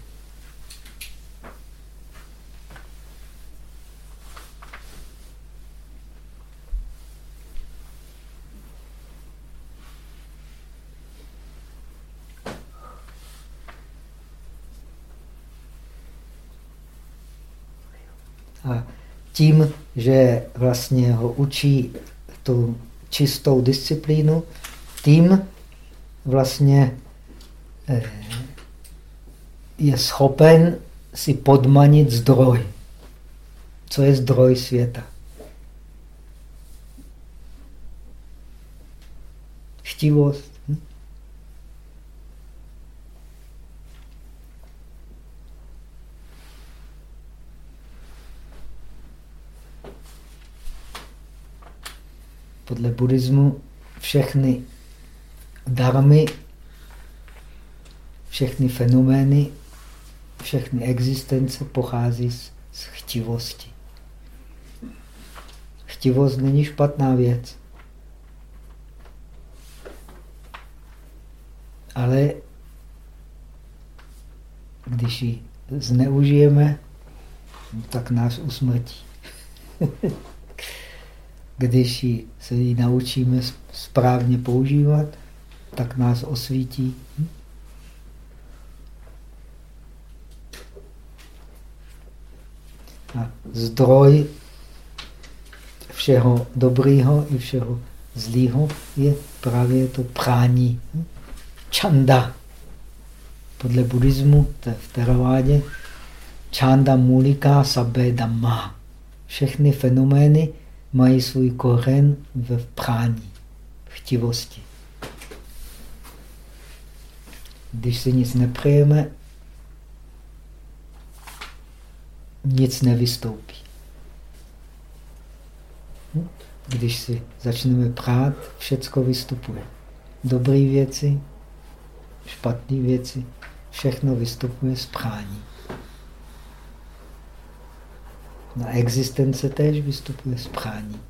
A tím, že vlastně ho učí tu čistou disciplínu, tím vlastně eh, je schopen si podmanit zdroj. Co je zdroj světa? Chtivost. Hm? Podle buddhismu všechny darmy, všechny fenomény, všechny existence pochází z, z chtivosti. Chtivost není špatná věc. Ale když ji zneužijeme, tak nás usmrtí. [LAUGHS] Když ji, se ji naučíme správně používat, tak nás osvítí. A zdroj všeho dobrého i všeho zlého je právě to prání. Čanda. Podle buddhismu, v teravádě, čanda mulika sabbe dhamma. Všechny fenomény mají svůj kořen v prání, v chtivosti. Když si nic nepřejeme, nic nevystoupí. Když si začneme prát, všecko vystupuje. Dobré věci, špatné věci, všechno vystupuje z prání. Na existence též vystupuje z prání.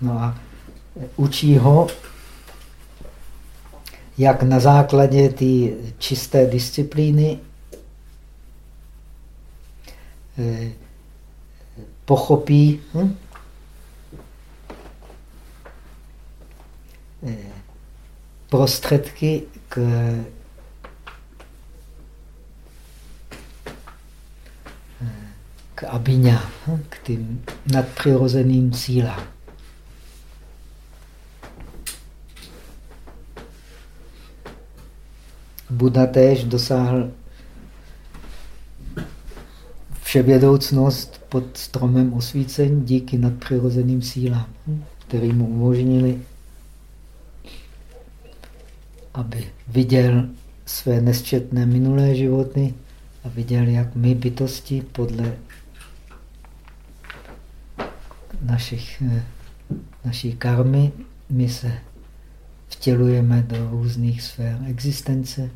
No a učí ho, jak na základě té čisté disciplíny eh, pochopí hm? Prostředky k k abiňa, hm? k tím nadpřirozeným sílám. Buddha též dosáhl vševědoucnost pod stromem osvícení díky nadpřirozeným sílám, které mu umožnili, aby viděl své nesčetné minulé životy a viděl, jak my bytosti podle našich, eh, naší karmy, my se vtělujeme do různých sfér existence.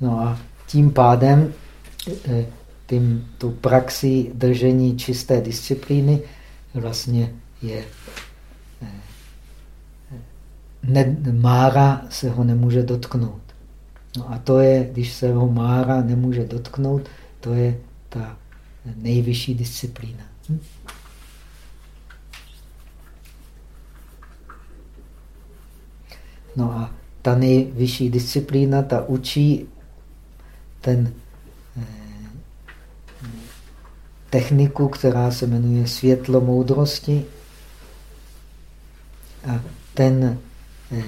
No a tím pádem eh, tím, tu praxi držení čisté disciplíny vlastně je ne, Mára se ho nemůže dotknout. No a to je, když se ho Mára nemůže dotknout, to je ta nejvyšší disciplína. Hm? No a ta nejvyšší disciplína, ta učí ten eh, techniku, která se jmenuje světlo moudrosti. A ten Eh,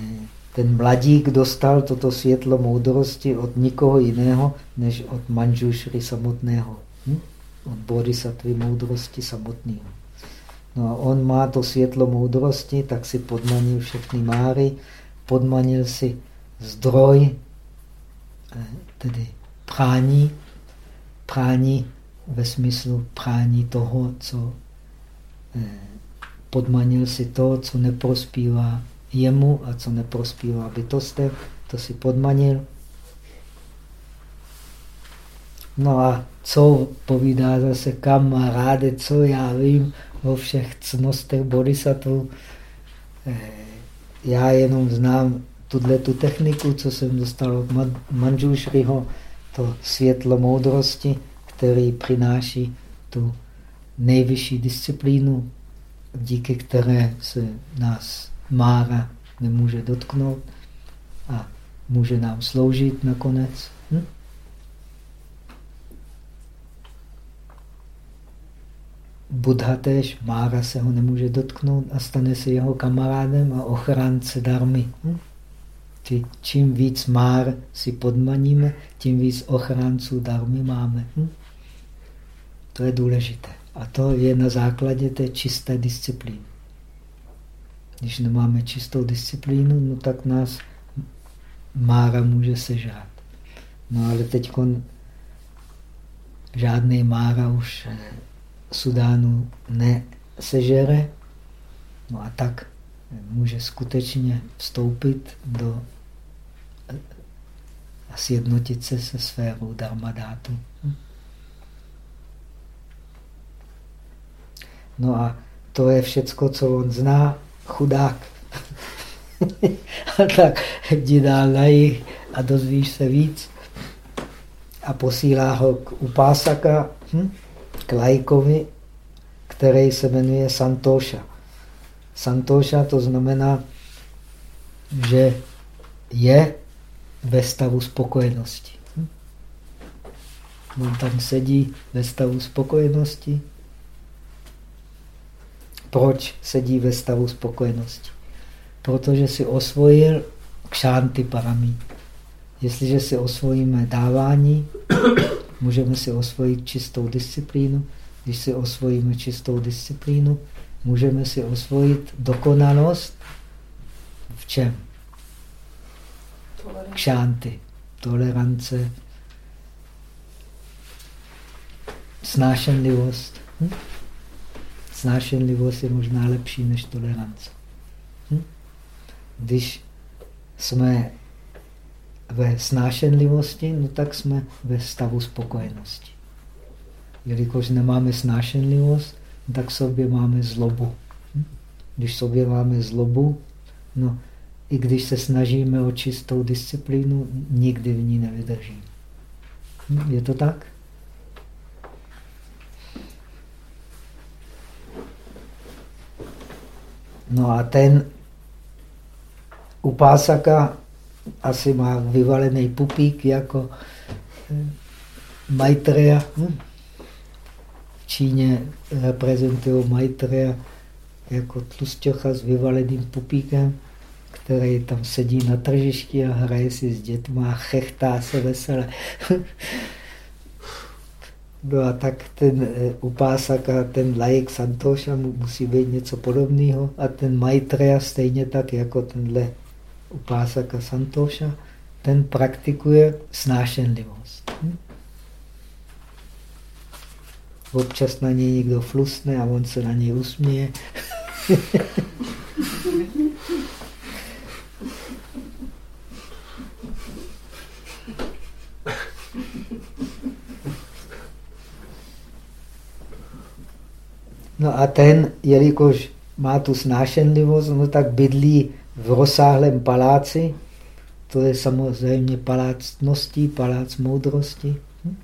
ten mladík dostal toto světlo moudrosti od nikoho jiného, než od Manžušry samotného. Hm? Od bodhisattvy moudrosti samotného. No a on má to světlo moudrosti, tak si podmanil všechny máry, podmanil si zdroj, eh, tedy prání, prání ve smyslu prání toho, co eh, podmanil si to, co neprospívá jemu a co neprospívá bytostem, to si podmanil. No a co povídá zase kamaráde, co já vím o všech cnostech bodhisattvů. Eh, já jenom znám tuhle tu techniku, co jsem dostal od Manjushriho, to světlo moudrosti, který přináší tu nejvyšší disciplínu, díky které se nás Mára nemůže dotknout a může nám sloužit nakonec. Hm? Buddha tež, Mára se ho nemůže dotknout a stane se jeho kamarádem a ochránce darmy. Hm? Čím víc már si podmaníme, tím víc ochránců darmy máme. Hm? To je důležité. A to je na základě té čisté disciplíny. Když nemáme čistou disciplínu, no tak nás mára může sežát. No ale teď žádný mára už Sudánu nesežere, no a tak může skutečně vstoupit do a sjednotit se se sférou dharmadátu. No a to je všecko, co on zná, chudák. [LAUGHS] a tak jdi dál na jich a dozvíš se víc. A posílá ho k upásaka, hm? k lajkovi, který se jmenuje Santosha. Santosha to znamená, že je ve stavu spokojenosti. Hm? On tam sedí ve stavu spokojenosti. Proč sedí ve stavu spokojenosti? Protože si osvojil kšánty paramí. Jestliže si osvojíme dávání, [COUGHS] můžeme si osvojit čistou disciplínu. Když si osvojíme čistou disciplínu, můžeme si osvojit dokonalost v čem? Kšánty, tolerance, snášenlivost. Hm? Snášenlivost je možná lepší než tolerance. Hm? Když jsme ve snášenlivosti, no tak jsme ve stavu spokojenosti. Jelikož nemáme snášenlivost, tak v sobě máme zlobu. Hm? Když v sobě máme zlobu, no, i když se snažíme o čistou disciplínu, nikdy v ní nevydržíme. Hm? Je to tak? No a ten upásaka asi má vyvalený pupík jako eh, Maitreya. Hm? V Číně reprezentují Maitreya jako tlustěcha s vyvaleným pupíkem, který tam sedí na tržišti a hraje si s dětma a chechtá se vesele. No a tak ten eh, upásak a ten lajek Santosha musí být něco podobného a ten Maitreya stejně tak jako tenhle upásaka Santosha, ten praktikuje snášenlivost. Hm? Občas na něj někdo flusne a on se na něj usměje. [LAUGHS] No a ten, jelikož má tu snášenlivost, no tak bydlí v rozsáhlém paláci. To je samozřejmě palác ctností, palác moudrosti. Hm?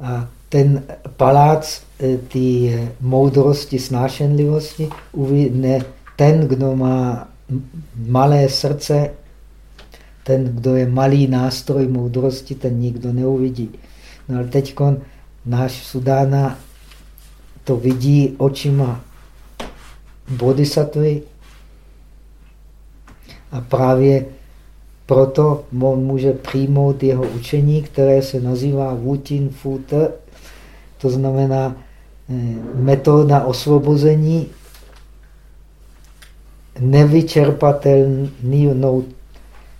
A ten palác eh, té moudrosti, snášenlivosti, ne, ten, kdo má malé srdce, ten, kdo je malý nástroj moudrosti, ten nikdo neuvidí. No ale teď náš Sudána to vidí očima bodhisattvy a právě proto on může přijmout jeho učení, které se nazývá Wutin Fute, to znamená eh, metoda osvobození nevyčerpatelnou,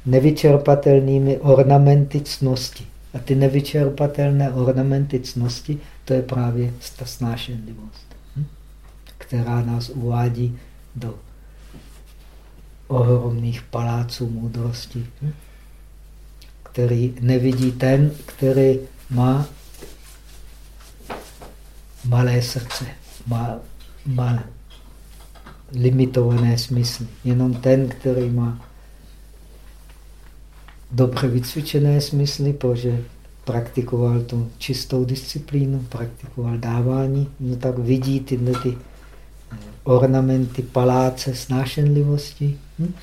nevyčerpatelnými ornamenty cnosti. A ty nevyčerpatelné ornamenty cnosti, to je právě ta snášenlivost, hm? která nás uvádí do ohromných paláců moudrosti, hm? který nevidí ten, který má malé srdce, má, má limitované smysly. Jenom ten, který má dobře vycvičené smysly, protože praktikoval tu čistou disciplínu, praktikoval dávání, no tak vidí tyhle ty ornamenty paláce snášenlivosti. Hm?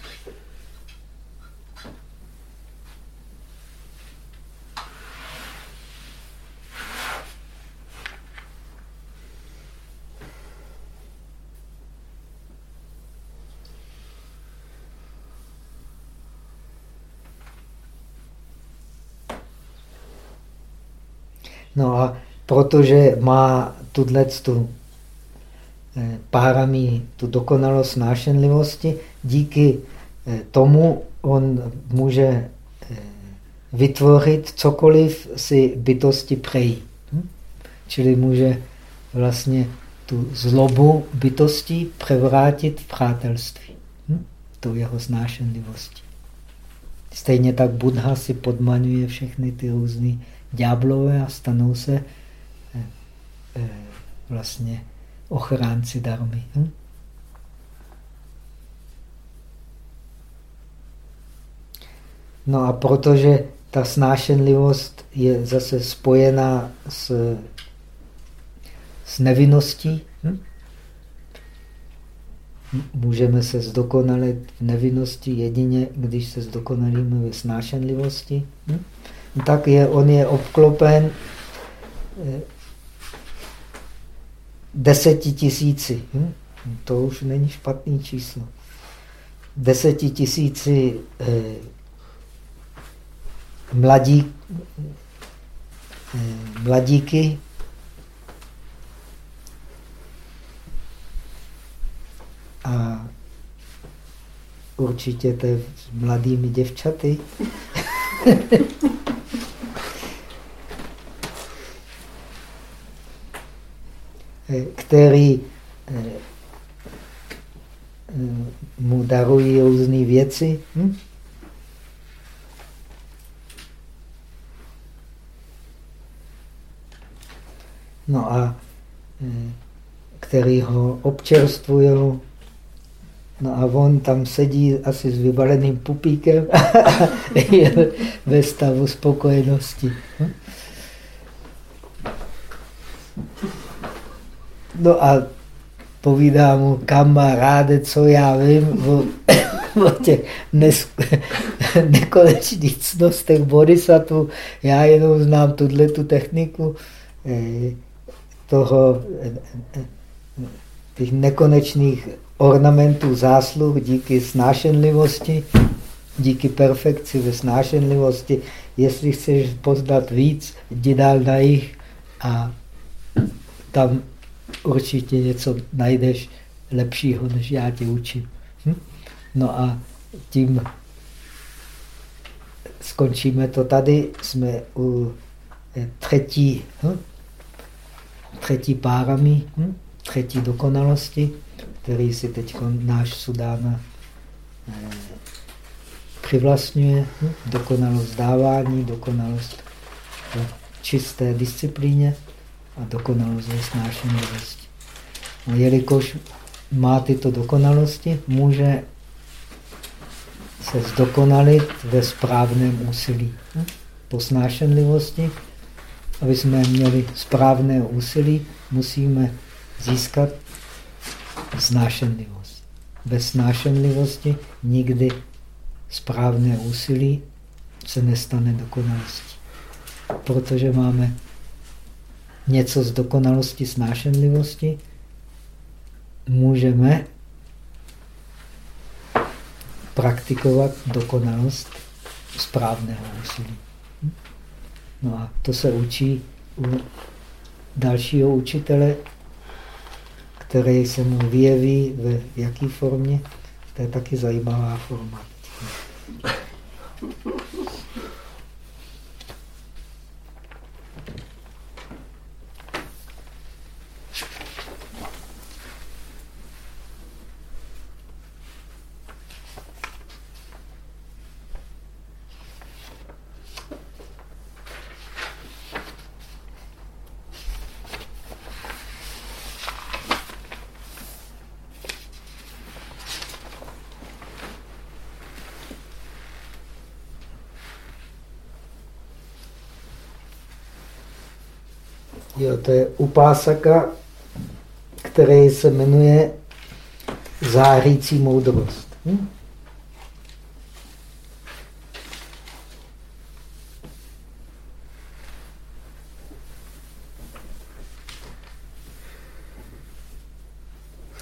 No a protože má tuhle tu eh, párami tu dokonalost nášenlivosti, díky eh, tomu on může eh, vytvořit cokoliv si bytosti přejí. Hm? Čili může vlastně tu zlobu bytosti převrátit v přátelství. Hm? To jeho znášenlivosti. Stejně tak Buddha si podmaňuje všechny ty různé ďáblové a stanou se eh, eh, vlastně ochránci darmy. Hm? No a protože ta snášenlivost je zase spojená s, s nevinností, hm? můžeme se zdokonalit v nevinnosti jedině, když se zdokonalíme ve snášenlivosti, hm? Tak je, on je obklopen eh, deseti tisíci. Hm? To už není špatný číslo. Deseti tisíci eh, mladí, eh, mladíky, a určitě to je s mladými děvčaty. [LAUGHS] který eh, mu darují různé věci. Hm? No a eh, který ho občerstvují. No a on tam sedí asi s vybaleným pupíkem a [LAUGHS] je ve stavu spokojenosti. Hm? No a povídá mu kamaráde, co já vím o, o těch nes, nekonečných cnostech bodhisattva. Já jenom znám tuhle tu techniku eh, toho, eh, těch nekonečných ornamentů zásluh díky snášenlivosti, díky perfekci ve snášenlivosti. Jestli chceš poznat víc, jdi dál na jich a tam určitě něco najdeš lepšího, než já tě učím. Hm? No a tím skončíme to tady. Jsme u eh, třetí, hm? třetí párami, hm? třetí dokonalosti, který si teď náš Sudána eh, přivlastňuje. Hm? Dokonalost dávání, dokonalost čisté disciplíně a dokonalost ve snášenlivosti. A jelikož má tyto dokonalosti, může se zdokonalit ve správném úsilí. Po snášenlivosti, aby jsme měli správné úsilí, musíme získat snášenlivost. Bez snášenlivosti nikdy správné úsilí se nestane dokonalostí. Protože máme něco z dokonalosti snášenlivosti, můžeme praktikovat dokonalost správného úsilí. No a to se učí u dalšího učitele, který se mu vyjeví ve jaké formě. To je taky zajímavá forma. Jo, to je upásaka, který se jmenuje zářící moudrost. Hm?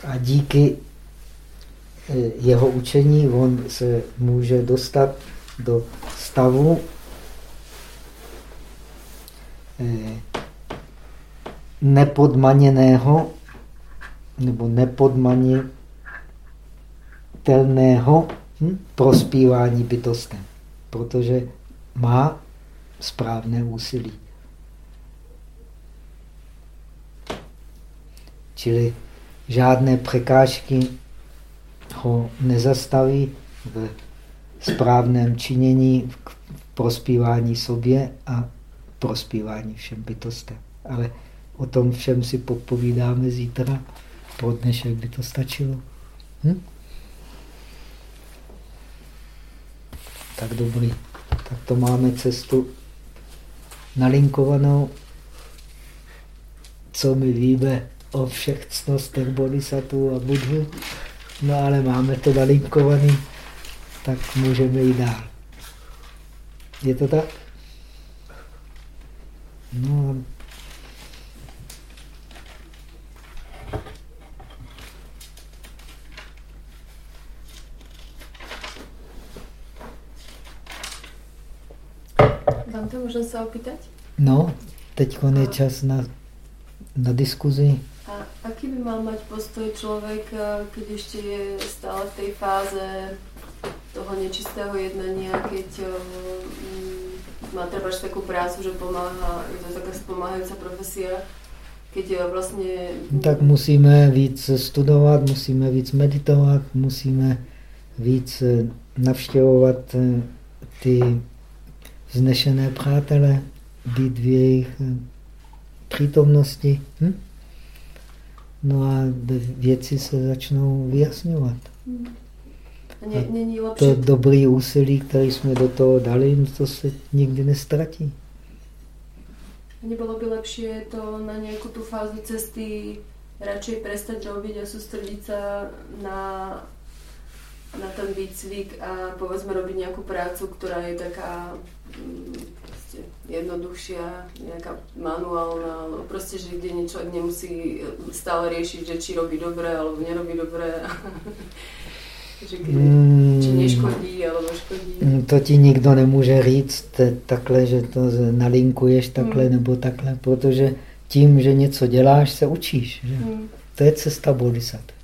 A díky eh, jeho učení on se může dostat do stavu, eh, nepodmaněného nebo nepodmanitelného hm, prospívání bytostem, protože má správné úsilí. Čili žádné překážky ho nezastaví v správném činění, v prospívání sobě a prospívání všem bytostem. Ale o tom všem si popovídáme zítra. Pro dnešek by to stačilo. Hm? Tak dobrý. Tak to máme cestu nalinkovanou. Co my víme o všech ctnostech bodhisattvů a budhu. No ale máme to nalinkovaný, tak můžeme jít dál. Je to tak? No, To můžeme se opýtať? No, teď je čas na, na diskuzi. A aký by mal mať postoj človek, eh, keď ešte je stále v tej fáze toho nečistého jednania, keď um, má treba takú prácu, že pomáha, je to taká spomáhajúca profesia, keď je vlastně... Tak musíme víc studovat, musíme víc meditovat, musíme víc navštěvovat ty vznešené přátele, být v jejich přítomnosti. Hm? No a věci se začnou vyjasňovat. Lepší... To dobrý úsilí, které jsme do toho dali, no to se nikdy nestratí. Nebylo by lepší to na nějakou tu fázi cesty radšej prestať robiť a sústrediť sa na, na ten výcvik a povedzme robiť nejakú prácu, ktorá je taká mm, jednoduchšia, nejaká manuálna, no proste, že kde človek nemusí stále riešiť, že či robí dobre alebo nerobí dobre. [LAUGHS] Hmm. Hmm, to ti nikdo nemůže říct takhle, že to nalinkuješ takhle hmm. nebo takhle, protože tím, že něco děláš, se učíš. Že? Hmm. To je cesta bodhisattva.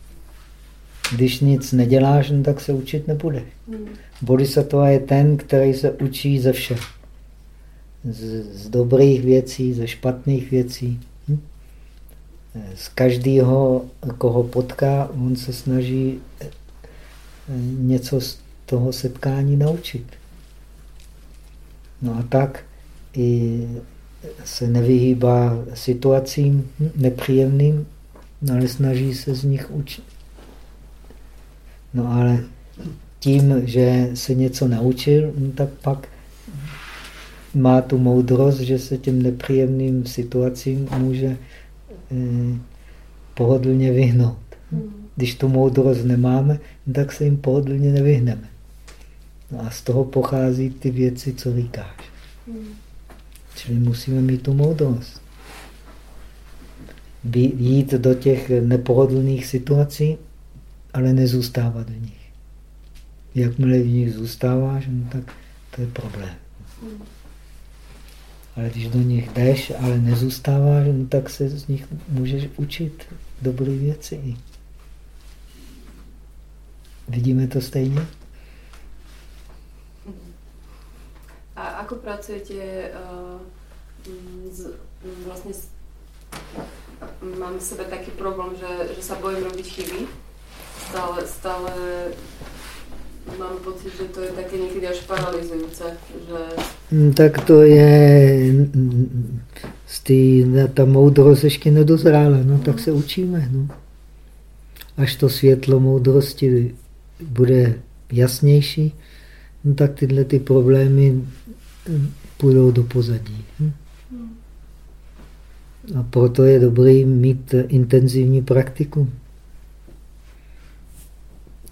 Když nic neděláš, no, tak se učit nebude. Hmm. Bodhisattva je ten, který se učí ze všech. Z, z dobrých věcí, ze špatných věcí. Hm? Z každého, koho potká, on se snaží něco z toho setkání naučit. No a tak i se nevyhýbá situacím nepříjemným, no ale snaží se z nich učit. No ale tím, že se něco naučil, no tak pak má tu moudrost, že se těm nepříjemným situacím může eh, pohodlně vyhnout. Hmm. Když tu moudrost nemáme, tak se jim pohodlně nevyhneme. No a z toho pochází ty věci, co říkáš. Hmm. Čili musíme mít tu moudrost. Jít do těch nepohodlných situací, ale nezůstávat v nich. Jakmile v nich zůstáváš, no tak to je problém. Ale když do nich jdeš, ale nezůstáváš, no tak se z nich můžeš učit dobré věci. Vidíme to stejně? A ako pracujete uh, z, s, mám v sebe taký problém, že, že sa bojím robiť chyby. Stále, stále mám pocit, že to je také někdy až paralizujúce. Že... Mm, tak to je, stý, ta moudrost ještě nedozrála, no tak se učíme. No. Až to světlo moudrosti bude jasnější, no tak tyhle ty problémy hm, půjdou do pozadí. Hm? A proto je dobré mít intenzivní praktiku.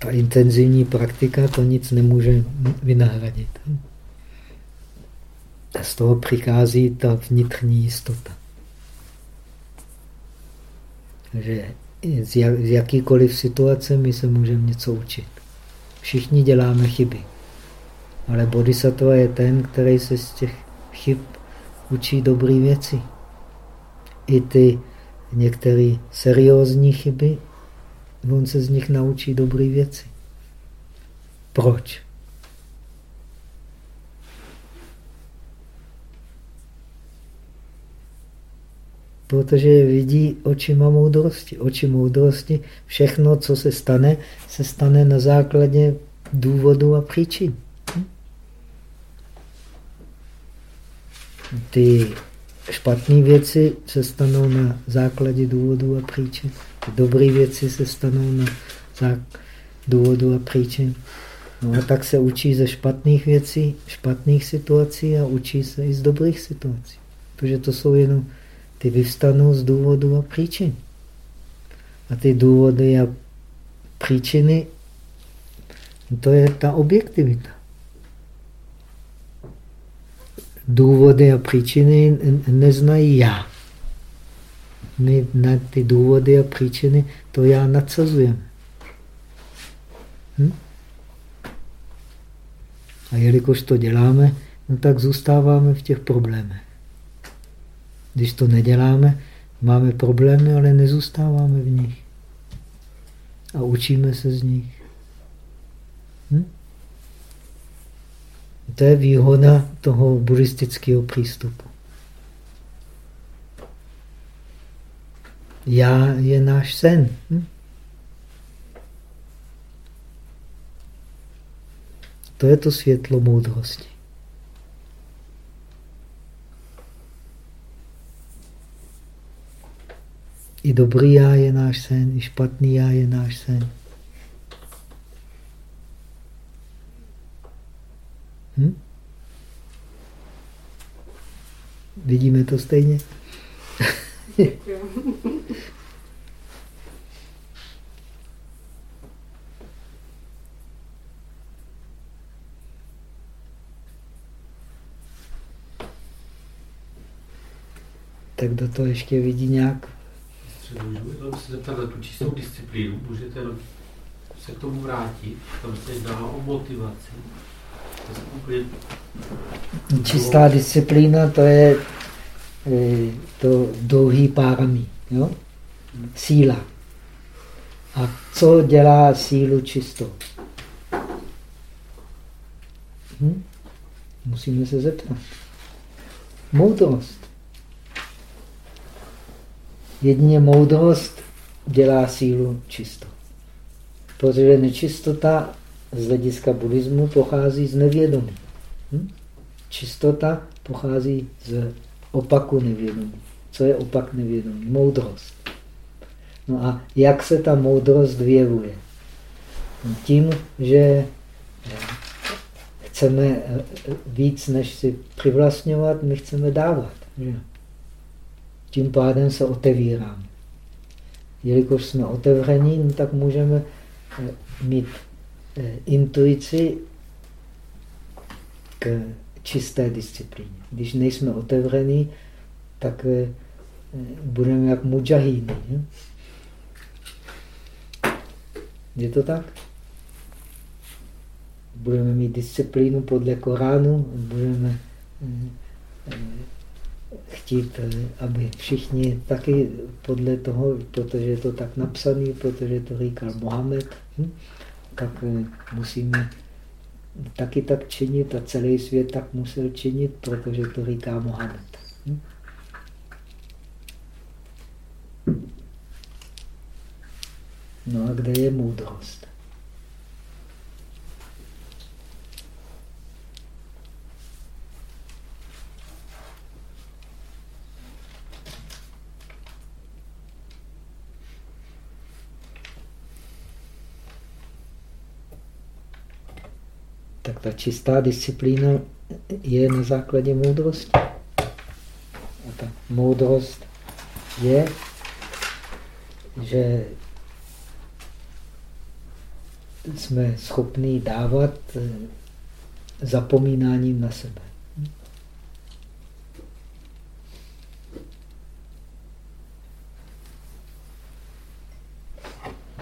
Ta intenzivní praktika to nic nemůže vynahradit. A z toho přichází ta vnitřní jistota. Že z jakýkoliv situace my se můžeme něco učit. Všichni děláme chyby. Ale bodhisattva je ten, který se z těch chyb učí dobré věci. I ty některé seriózní chyby, on se z nich naučí dobré věci. Proč? Protože je vidí očima moudrosti. Oči moudrosti, všechno, co se stane, se stane na základě důvodu a příčin. Ty špatné věci se stanou na základě důvodu a příčin. Dobré věci se stanou na důvodu a příčin. No a tak se učí ze špatných věcí, špatných situací a učí se i z dobrých situací. Protože to jsou jenom, ty vyvstanou z důvodu a příčin. A ty důvody a příčiny, to je ta objektivita. důvody a příčiny neznají já. My na ty důvody a příčiny to já nadsazujeme. Hm? A jelikož to děláme, no tak zůstáváme v těch problémech. Když to neděláme, máme problémy, ale nezůstáváme v nich. A učíme se z nich. Hm? To je výhoda toho buddhistického přístupu. Já je náš sen. Hm? To je to světlo moudrosti. I dobrý já je náš sen, i špatný já je náš sen. Hm? Vidíme to stejně? [LAUGHS] tak do toho ještě vidí nějak? Můžu se zeptat na tu čistou disciplínu, můžete se k tomu vrátit, tam se jedná o motivaci. Čistá disciplína to je to dlouhý párami, jo? síla. A co dělá sílu čistou? Hm? Musíme se zeptat. Moudrost. Jedině moudrost dělá sílu čistou. Protože nečistota z hlediska buddhismu pochází z nevědomí. Hm? Čistota pochází z opaku nevědomí. Co je opak nevědomí? Moudrost. No a jak se ta moudrost vyjevuje? Tím, že chceme víc, než si přivlastňovat, my chceme dávat. Že? Tím pádem se otevíráme. Jelikož jsme otevření, no tak můžeme mít Eh, intuici k čisté disciplíně. Když nejsme otevření, tak eh, budeme jak mujahíny. Je to tak? Budeme mít disciplínu podle Koránu, budeme eh, chtít, aby všichni taky podle toho, protože je to tak napsané, protože to říkal Mohamed, hm? tak eh, musíme taky tak činit a celý svět tak musel činit, protože to říká Mohamed. Hm? No a kde je moudrost? Tak ta čistá disciplína je na základě moudrosti. A ta moudrost je, že jsme schopni dávat eh, zapomínáním na sebe.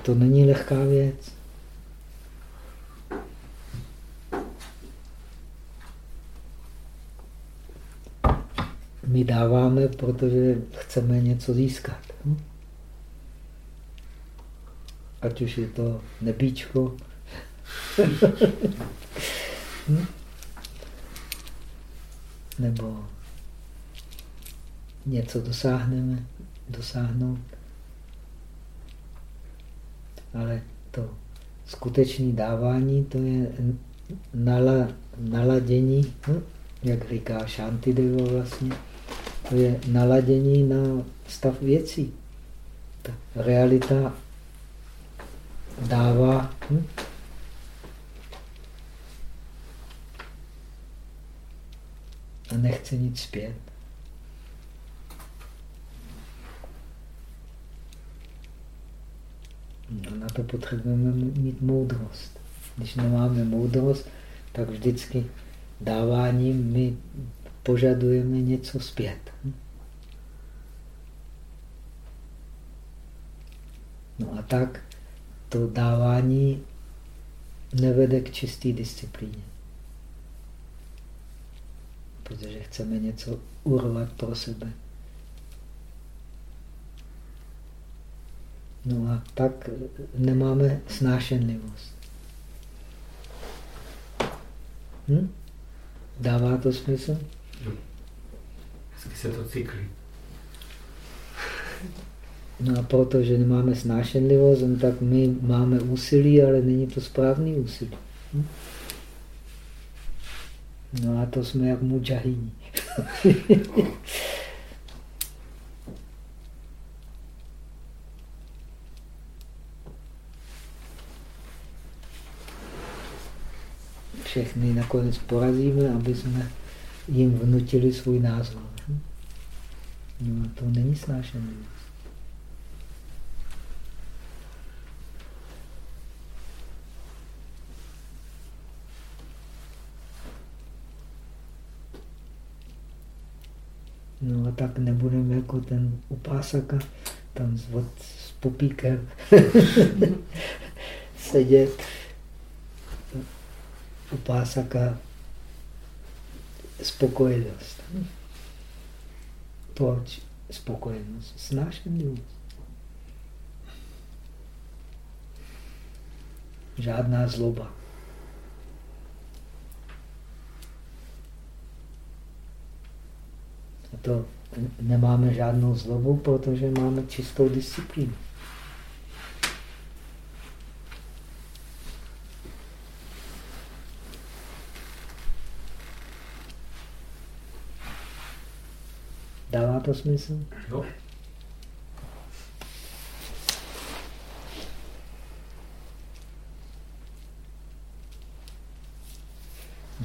To není lehká věc. My dáváme, protože chceme něco získat. Hm? Ať už je to nebíčko, [LAUGHS] hm? nebo něco dosáhneme, dosáhnout. Ale to skutečné dávání, to je nala, naladění, hm? jak říká Shantideva vlastně, je naladění na stav věcí. Ta realita dává hm? a nechce nic zpět. No, na to potřebujeme mít moudrost. Když nemáme moudrost, tak vždycky dáváním my požadujeme něco zpět. No a tak to dávání nevede k čisté disciplíně. Protože chceme něco urvat pro sebe. No a tak nemáme snášenlivost. Hm? Dává to smysl? Vždycky se to cyklí. No a protože nemáme snášenlivost, no tak my máme úsilí, ale není to správný úsilí. Hm? No a to jsme jak mujahini. [LAUGHS] všechny nakonec porazíme, aby jsme jim vnutili svůj názor. No a to není snášené. No a tak nebudeme jako ten upásaka, tam s, s pupíkem [LAUGHS] sedět upásaka spokojenost. Proč spokojenost? Snášenlivost. Žádná zloba. A to nemáme žádnou zlobu, protože máme čistou disciplínu. Dává to smysl? Jo.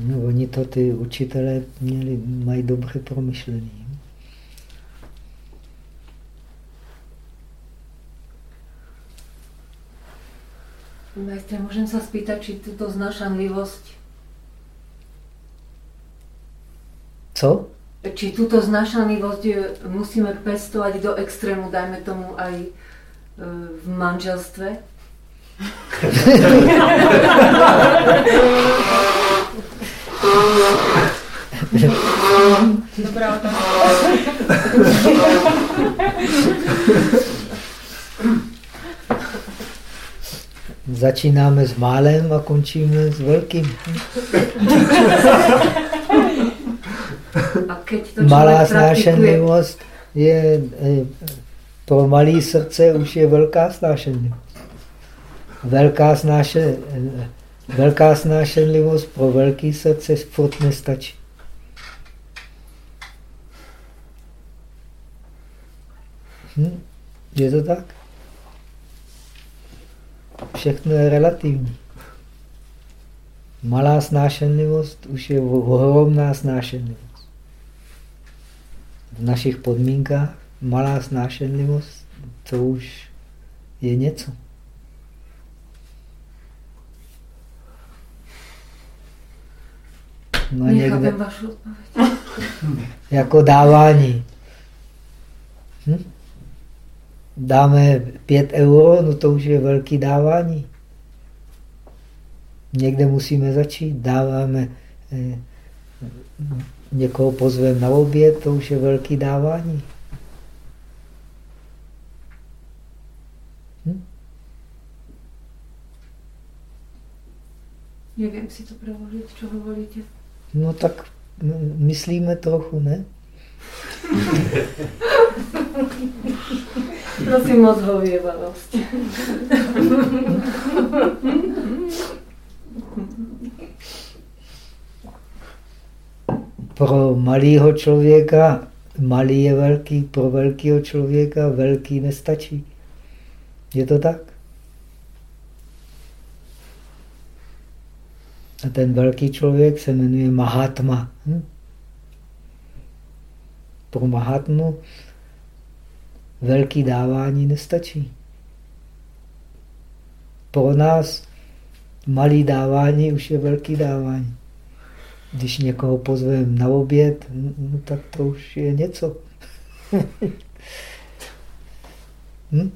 No, oni to ty učitelé měli, mají dobře promyšlený. Majstre, môžem sa spýtať, či túto znašanlivosť... Co? Či túto znašanlivosť musíme pestovať do extrému, dajme tomu aj e, v manželstve? Dobrá otázka. Začínáme s málem a končíme s velkým. Malá snášenlivost je eh, pro malé srdce už je velká snášenlivost. Velká, snáše, eh, velká snášenlivost pro velké srdce furt nestačí. Hm? Je to tak? Všechno je relativní. Malá snášenlivost už je ohromná snášenlivost v našich podmínkách malá snášenlivost, to už je něco. No někde, [LAUGHS] jako dávání. Hm? Dáme pět euro, no to už je velký dávání. Někde musíme začít. Dáváme eh, někoho pozveme na oběd, to už je velký dávání. Hm? Nevím si to preložiť, čo hovoríte. No tak myslíme trochu, ne? Prosím moc hověvavost. [LAUGHS] Pro malého člověka malý je velký, pro velkého člověka velký nestačí. Je to tak? A ten velký člověk se jmenuje Mahatma. Hm? Pro Mahatmu velký dávání nestačí. Pro nás malý dávání už je velký dávání. Když někoho pozveme na oběd, no, tak to už je něco. [LAUGHS] hm?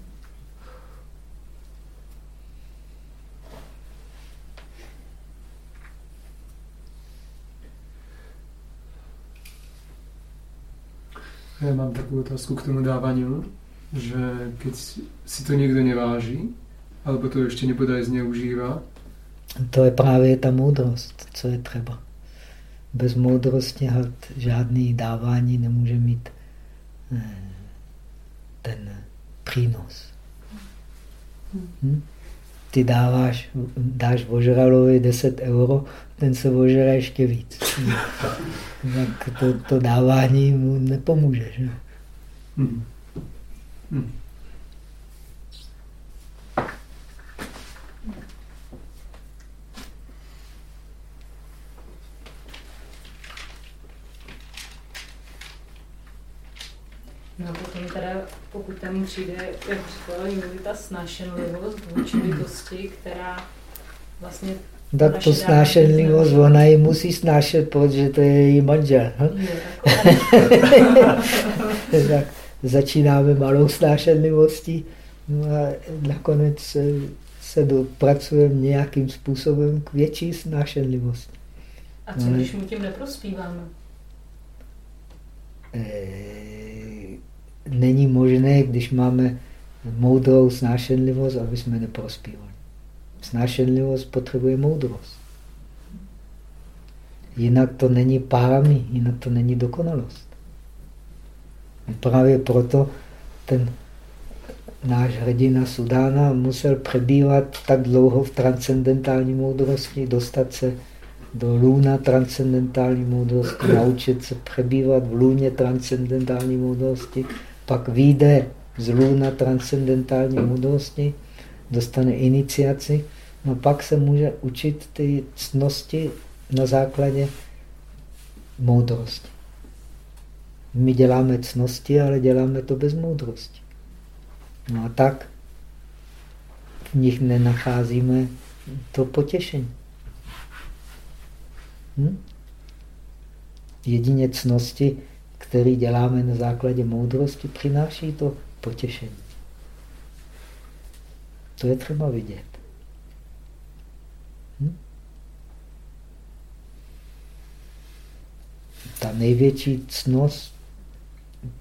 Já mám takovou otázku k tomu dávání, že keď si to někdo neváží, alebo to ještě nebodaj zneužívá. To je právě ta moudrost, co je třeba. Bez moudrosti žádný dávání nemůže mít eh, ten přínos. Hm? Ty dáváš, dáš ožralovi 10 euro, ten se ožere ještě víc. tak to, to dávání mu nepomůže. Že? Hmm. Hmm. No potom teda, pokud tam přijde, jak říkala Julita, snášenlivost vůči bytosti, která vlastně tak to snášenlivost, ona ji musí snášet, protože to je její manžel. Hm? [LAUGHS] tak začínáme malou snášenlivostí no a nakonec se, se dopracujeme nějakým způsobem k větší snášenlivosti. A co když mu tím neprospíváme? E, není možné, když máme moudrou snášenlivost, aby jsme neprospívali. Snášenlivost potřebuje moudrost. Jinak to není párami, jinak to není dokonalost. Právě proto ten náš hrdina Sudána musel přebývat tak dlouho v transcendentální moudrosti, dostat se do lůna transcendentální moudrosti, naučit se přebývat v lůně transcendentální moudrosti, pak vyjde z lůna transcendentální moudrosti, dostane iniciaci, no pak se může učit ty cnosti na základě moudrosti. My děláme cnosti, ale děláme to bez moudrosti. No a tak v nich nenacházíme to potěšení. Hm? Jedině cnosti, které děláme na základě moudrosti, přináší to potěšení. To je třeba vidět. Hm? Ta největší cnost,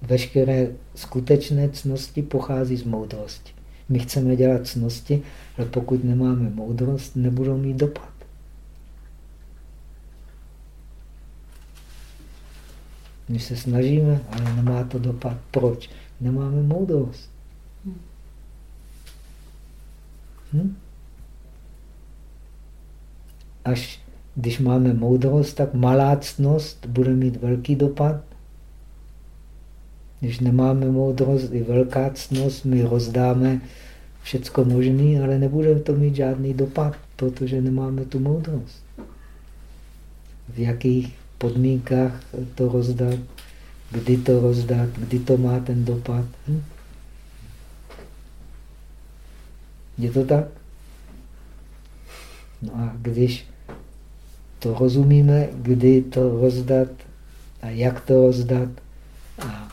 veškeré skutečné cnosti pochází z moudrosti. My chceme dělat cnosti, ale pokud nemáme moudrost, nebudou mít dopad. My se snažíme, ale nemá to dopad. Proč? Nemáme moudrost. Hm? Až když máme moudrost, tak malá ctnost bude mít velký dopad. Když nemáme moudrost, i velká ctnost, my rozdáme všecko možné, ale nebude to mít žádný dopad, protože nemáme tu moudrost. V jakých podmínkách to rozdat, kdy to rozdat, kdy to má ten dopad. Hm? Je to tak? No a když to rozumíme, kdy to rozdat a jak to rozdat a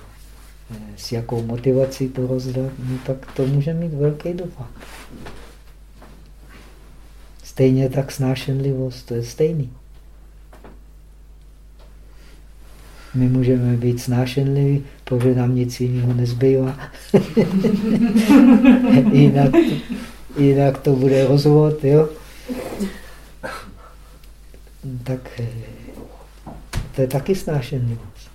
e, s jakou motivací to rozdat, no tak to může mít velký dopad. Stejně tak snášenlivost, to je stejný. My můžeme být snášenliví, protože nám nic jiného nezbývá. [LAUGHS] jinak, jinak to bude rozvod, jo? Tak eh, to je taky snášenlivost.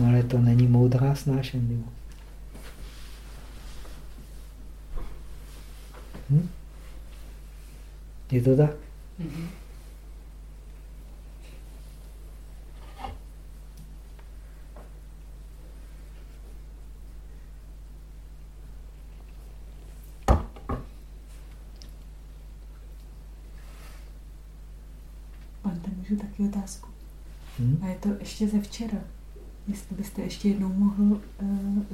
No ale to není moudrá snášenlivost. Hm? Je to tak? Mm-hmm. můžu taky otázku. Hmm? A je to ještě ze včera. Jestli byste ještě jednou mohl uh,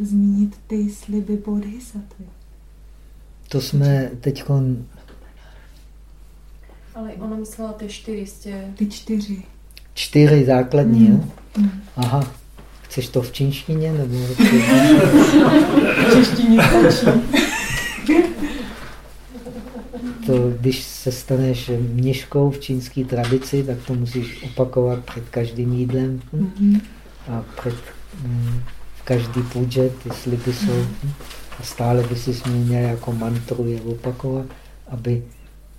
zmínit ty sliby bodhisattvy. To jsme teď ale ona myslela ty čtyři jste... Ty čtyři. Čtyři základní, mm. jo? Mm. Aha. Chceš to v čínštině, nebo... [LAUGHS] v češtině stačí. To, když se staneš mniškou v čínské tradici, tak to musíš opakovat před každým jídlem mm-hmm. a před mm, v každý půdže ty sliby jsou. Mm-hmm. A stále by si měl jako mantru je opakovat, aby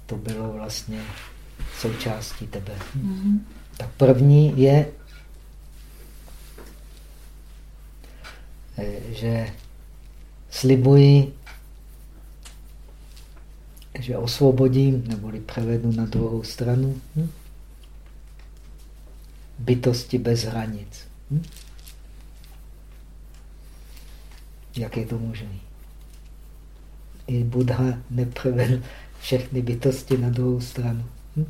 to bylo vlastně součástí tebe. Mm-hmm. Tak první je, eh, že slibuji že osvobodím, neboli převedu na druhou stranu, hm? bytosti bez hranic. Hm? Jak je to možné? I Buddha nepřevedl všechny bytosti na druhou stranu. Hm?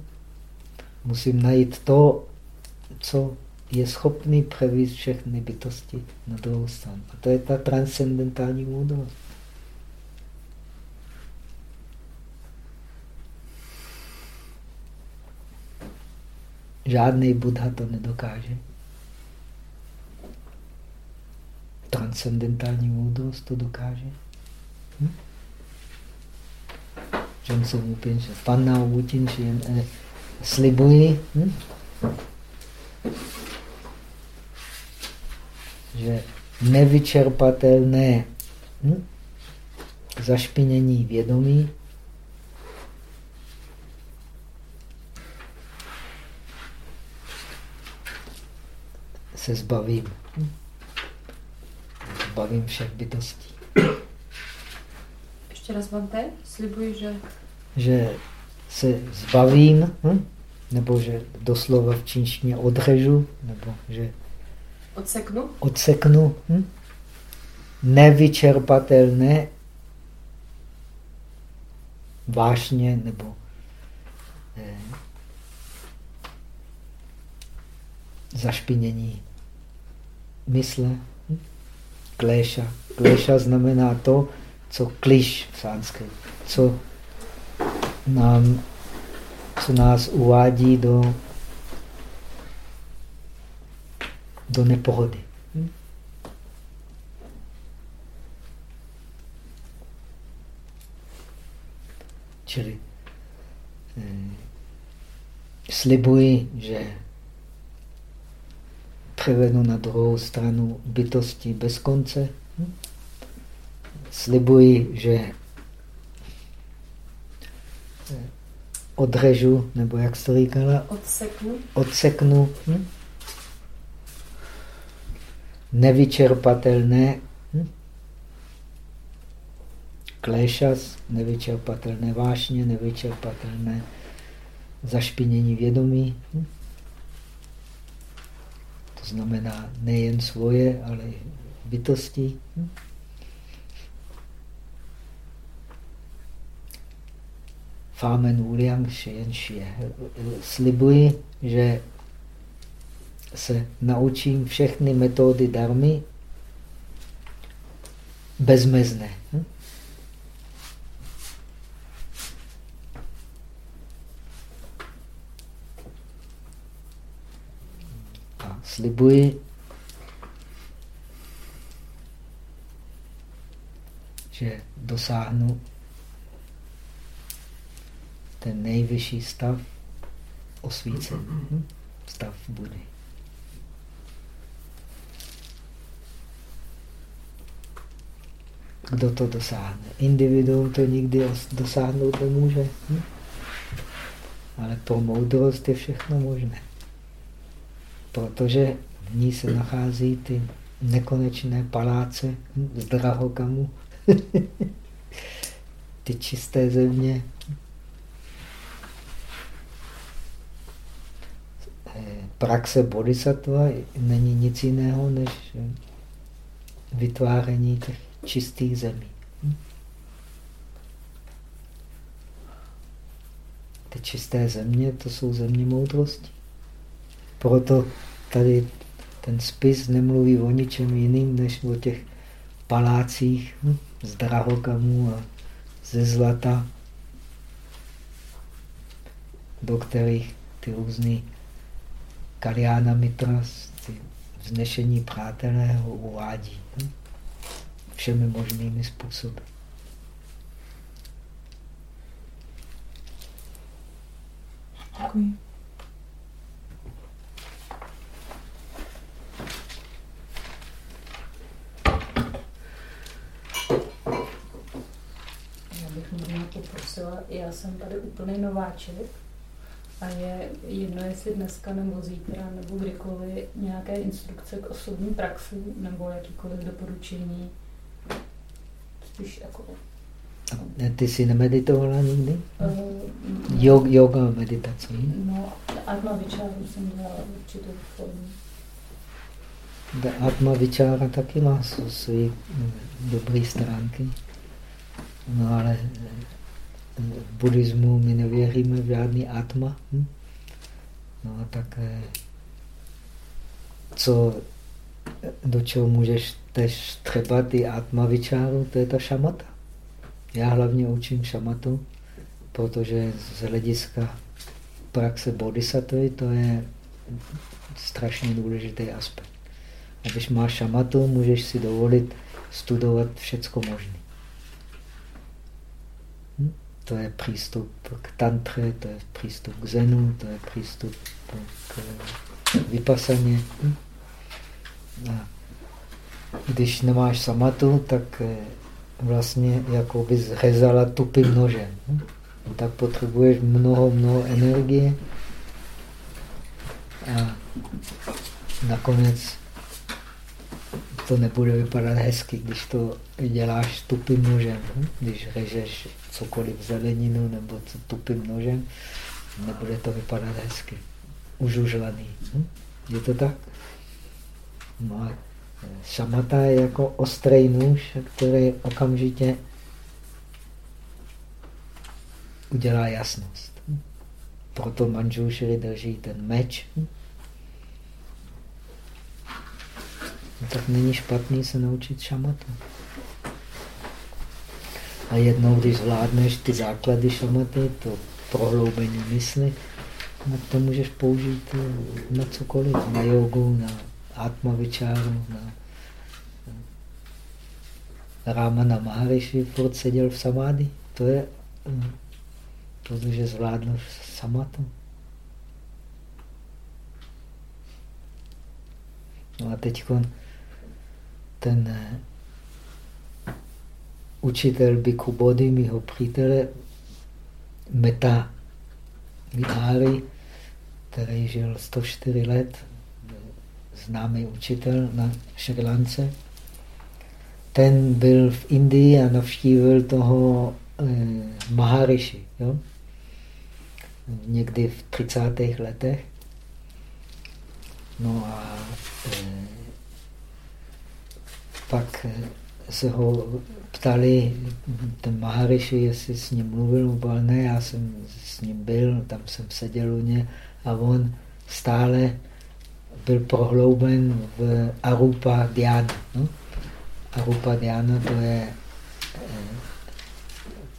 Musím najít to, co je schopný převíst všechny bytosti na druhou stranu. A to je ta transcendentální moudrost. Žádný Buddha to nedokáže. Transcendentální moudrost to dokáže. Hm? Johnson Upinš, Panna Upinš, eh, slibuji, hm? že nevyčerpatelné hm? zašpinění vědomí se zbavím. Zbavím všech bytostí. Ještě raz vám te, slibuji, že... Že se zbavím, hm? nebo že doslova v čínštině odřežu, nebo že... Odseknu? Odseknu. Hm? Nevyčerpatelné vášně nebo eh, zašpinění mysle. Kléša. Kléša znamená to, co kliš v sanskritu, co nám, co nás uvádí do, do nepohody. Čili eh, slibuji, že převedu na druhou stranu bytosti bez konce. Slibuji, že odrežu, nebo jak to říkala? Odseknu. Odseknu. Hm? Nevyčerpatelné hm? kléšas, nevyčerpatelné vášně, nevyčerpatelné zašpinění vědomí. Hm? Znamená nejen svoje, ale i bytosti. Fámen Wuliang Shenxie. Slibuji, že se naučím všechny metody darmy bezmezné. slibuji, že dosáhnu ten nejvyšší stav osvícení, mhm. stav Budy. Kdo to dosáhne? Individuum to nikdy dosáhnout nemůže. Hm? Ale pro moudrost je všechno možné. Protože v ní se nachází ty nekonečné paláce z drahokamu, [LAUGHS] ty čisté země. Praxe bodhisattva není nic jiného, než vytváření těch čistých zemí. Ty čisté země, to jsou země moudrosti. Proto tady ten spis nemluví o ničem jiným, než o těch palácích hm, z drahokamů a ze zlata, do kterých ty různý Kaliana Mitras, ty vznešení přátelé ho uvádí hm, všemi možnými způsoby. Děkuji. Poprosila, já jsem tady úplný nováček a je jedno, jestli dneska nebo zítra nebo kdykoliv nějaké instrukce k osobní praxi nebo jakýkoliv doporučení. Spíš jako... Ty jsi nemeditovala nikdy? Uh, Jog, yoga meditace. No, Atma Vichara jsem dělala určitou formu. Atma Vichara taky má své dobré stránky. No ale v buddhismu my nevěříme v žádný atma. Hm? No tak eh, co, do čeho můžeš tež třeba ty atma vyčáru, to je ta šamata. Já hlavně učím šamatu, protože z hlediska praxe bodhisattva to je strašně důležitý aspekt. A když máš šamatu, můžeš si dovolit studovat všecko možné. To je přístup k tantře, to je přístup k zenu, to je přístup k vypasaně. A když nemáš samatu, tak eh, vlastně jako bys řezala tupým nožem. Tak potřebuješ mnoho, mnoho energie a nakonec to nebude vypadat hezky, když to děláš tupým nožem. Když řežeš cokoliv zeleninu nebo co tupým nožem, nebude to vypadat hezky. Užužlaný. Hm? Je to tak? No a šamata je jako ostrý nůž, který okamžitě udělá jasnost. Proto manžušry drží ten meč. No tak není špatný se naučit šamatu. A jednou, když zvládneš ty základy šamaty, to prohloubení mysli, tak to můžeš použít na cokoliv, na jogu, na atmavičáru, na Ramana Maharishi furt seděl v samády. To je, protože zvládl samatu. No a teď ten učitel Biku Bodhi, mýho přítele, Meta Vihari, který žil 104 let, známý učitel na Šrilance. Ten byl v Indii a navštívil toho eh, Maharishi, jo? někdy v 30. letech. No a eh, pak eh, se ho ptali, ten Maharishi, jestli s ním mluvil, ale ne, já jsem s ním byl, tam jsem seděl u ně a on stále byl prohlouben v Arupa Dhyana. No? Arupa Dhyana to je eh,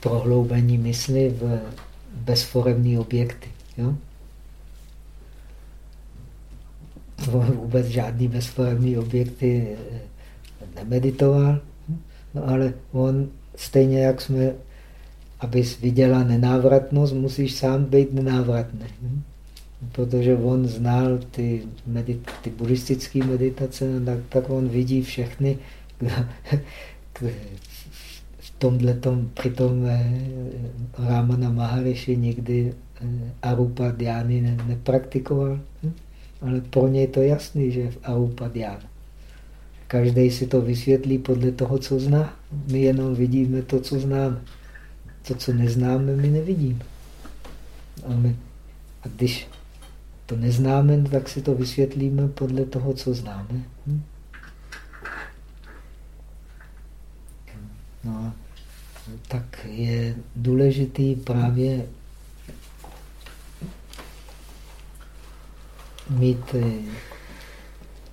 prohloubení mysli v bezforemní objekty. Jo? Vůbec žádný bezforemní objekty eh, nemeditoval. No ale on, stejně jak jsme, abys viděla nenávratnost, musíš sám být nenávratný. Hm? Protože on znal ty, medit, ty buddhistické meditace, tak, tak on vidí všechny, [LAUGHS] v tomhle tom, přitom Ramana Maharishi nikdy Arupa Dhyány ne, nepraktikoval, hm? ale pro něj je to jasný, že v Arupa Dhyána. Každý si to vysvětlí podle toho, co zná. My jenom vidíme to, co známe. To, co neznáme, my nevidíme. A, my, a když to neznáme, tak si to vysvětlíme podle toho, co známe. Hm? No a tak je důležitý právě mít eh,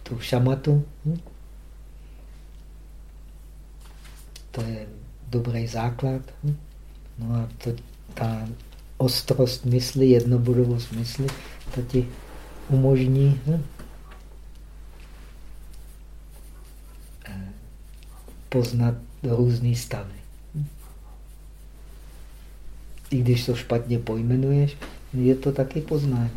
tu šamatu. Hm? To je dobrý základ. Hm? No a to, ta ostrost mysli, jednobodovost mysli, to ti umožní hm? Eh, poznat různé stavy. Hm? I když to špatně pojmenuješ, je to taky poznání.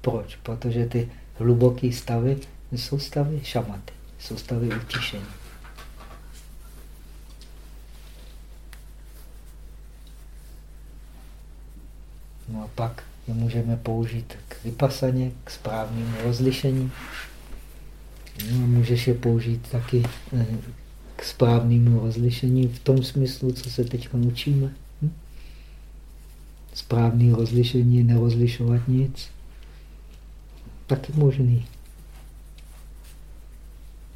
Proč? Protože ty hluboké stavy jsou stavy šamaty, jsou stavy utišení. No a pak je můžeme použít k vypasaně, k správnému rozlišení. No a můžeš je použít taky eh, k správnému rozlišení v tom smyslu, co se teď učíme. Hm? Správné rozlišení je nerozlišovat nic. Taky možný.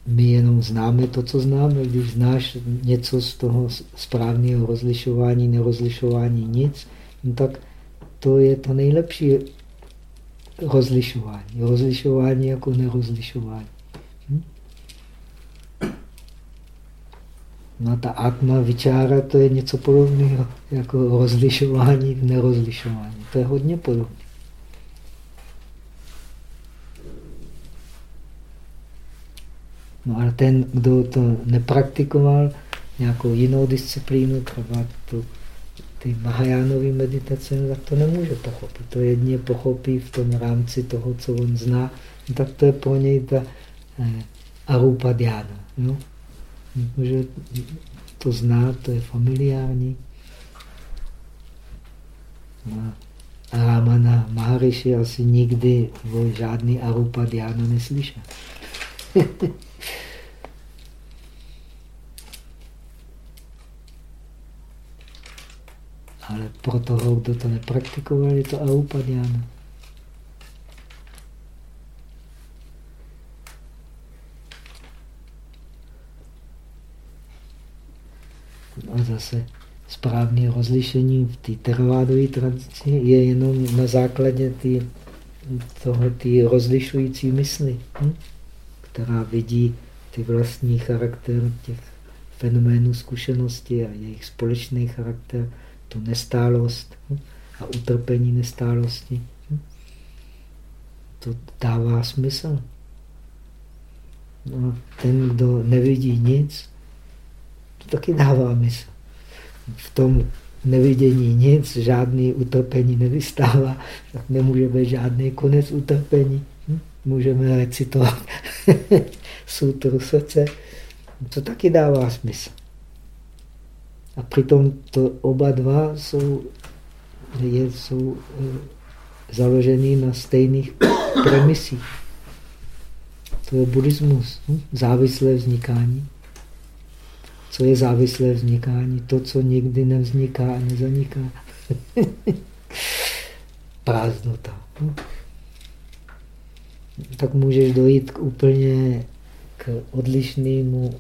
My jenom známe to, co známe. Když znáš něco z toho správného rozlišování, nerozlišování nic, no tak to je to nejlepší rozlišování. Rozlišování jako nerozlišování. Hm? No ta atma vyčára, to je něco podobného jako rozlišování, nerozlišování. To je hodně podobné. No ale ten, kdo to nepraktikoval, nějakou jinou disciplínu, třeba tu ty Mahajánové meditace, no, tak to nemůže pochopit. To jedně pochopí v tom rámci toho, co on zná, no, tak to je pro něj ta eh, arupa dhyána. No? Protože to zná, to je familiární. No. A Ramana Maharishi asi nikdy o žádný arupa dhyána neslyšel. [LAUGHS] Ale pro toho, kdo to nepraktikoval, je to aupadhyana. A zase správné rozlišení v té teravádové tradici je jenom na základě tý, toho tý rozlišující mysli, hm? která vidí ty vlastní charakter těch fenoménů zkušenosti a jejich společný charakter tu nestálost hm, a utrpení nestálosti. Hm. To dává smysl. No, ten, kdo nevidí nic, to taky dává smysl. V tom nevidění nic, žádný utrpení nevystává, tak nemůže být žádný konec utrpení. Hm. Můžeme recitovat [LAUGHS] sutru srdce, to taky dává smysl. A přitom to oba dva jsou, je, jsou e, založený na stejných [COUGHS] premisích. To je buddhismus, hm? závislé vznikání. Co je závislé vznikání? To, co nikdy nevzniká a nezaniká. [LAUGHS] Prázdnota. Hm? Tak můžeš dojít k úplně k odlišnému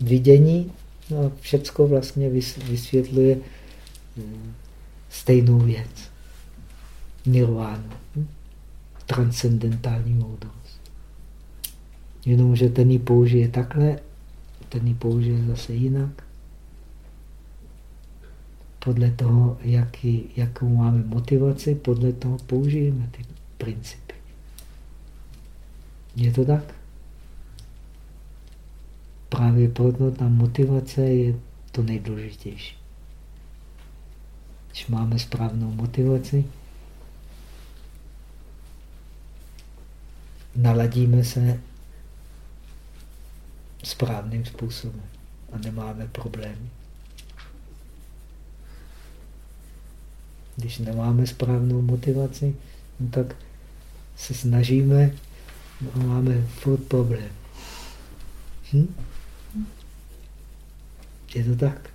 vidění No a všecko vlastně vysvětluje hm, stejnou věc. Nirvánu. Hm? Transcendentální moudrost. Jenomže ten ji použije takhle, ten ji použije zase jinak. Podle toho, jaký, jakou máme motivaci, podle toho použijeme ty principy. Je to tak? Právě proto ta motivace je to nejdůležitější. Když máme správnou motivaci, naladíme se správným způsobem a nemáme problémy. Když nemáme správnou motivaci, no tak se snažíme a máme furt problém. Hm? Je to tak?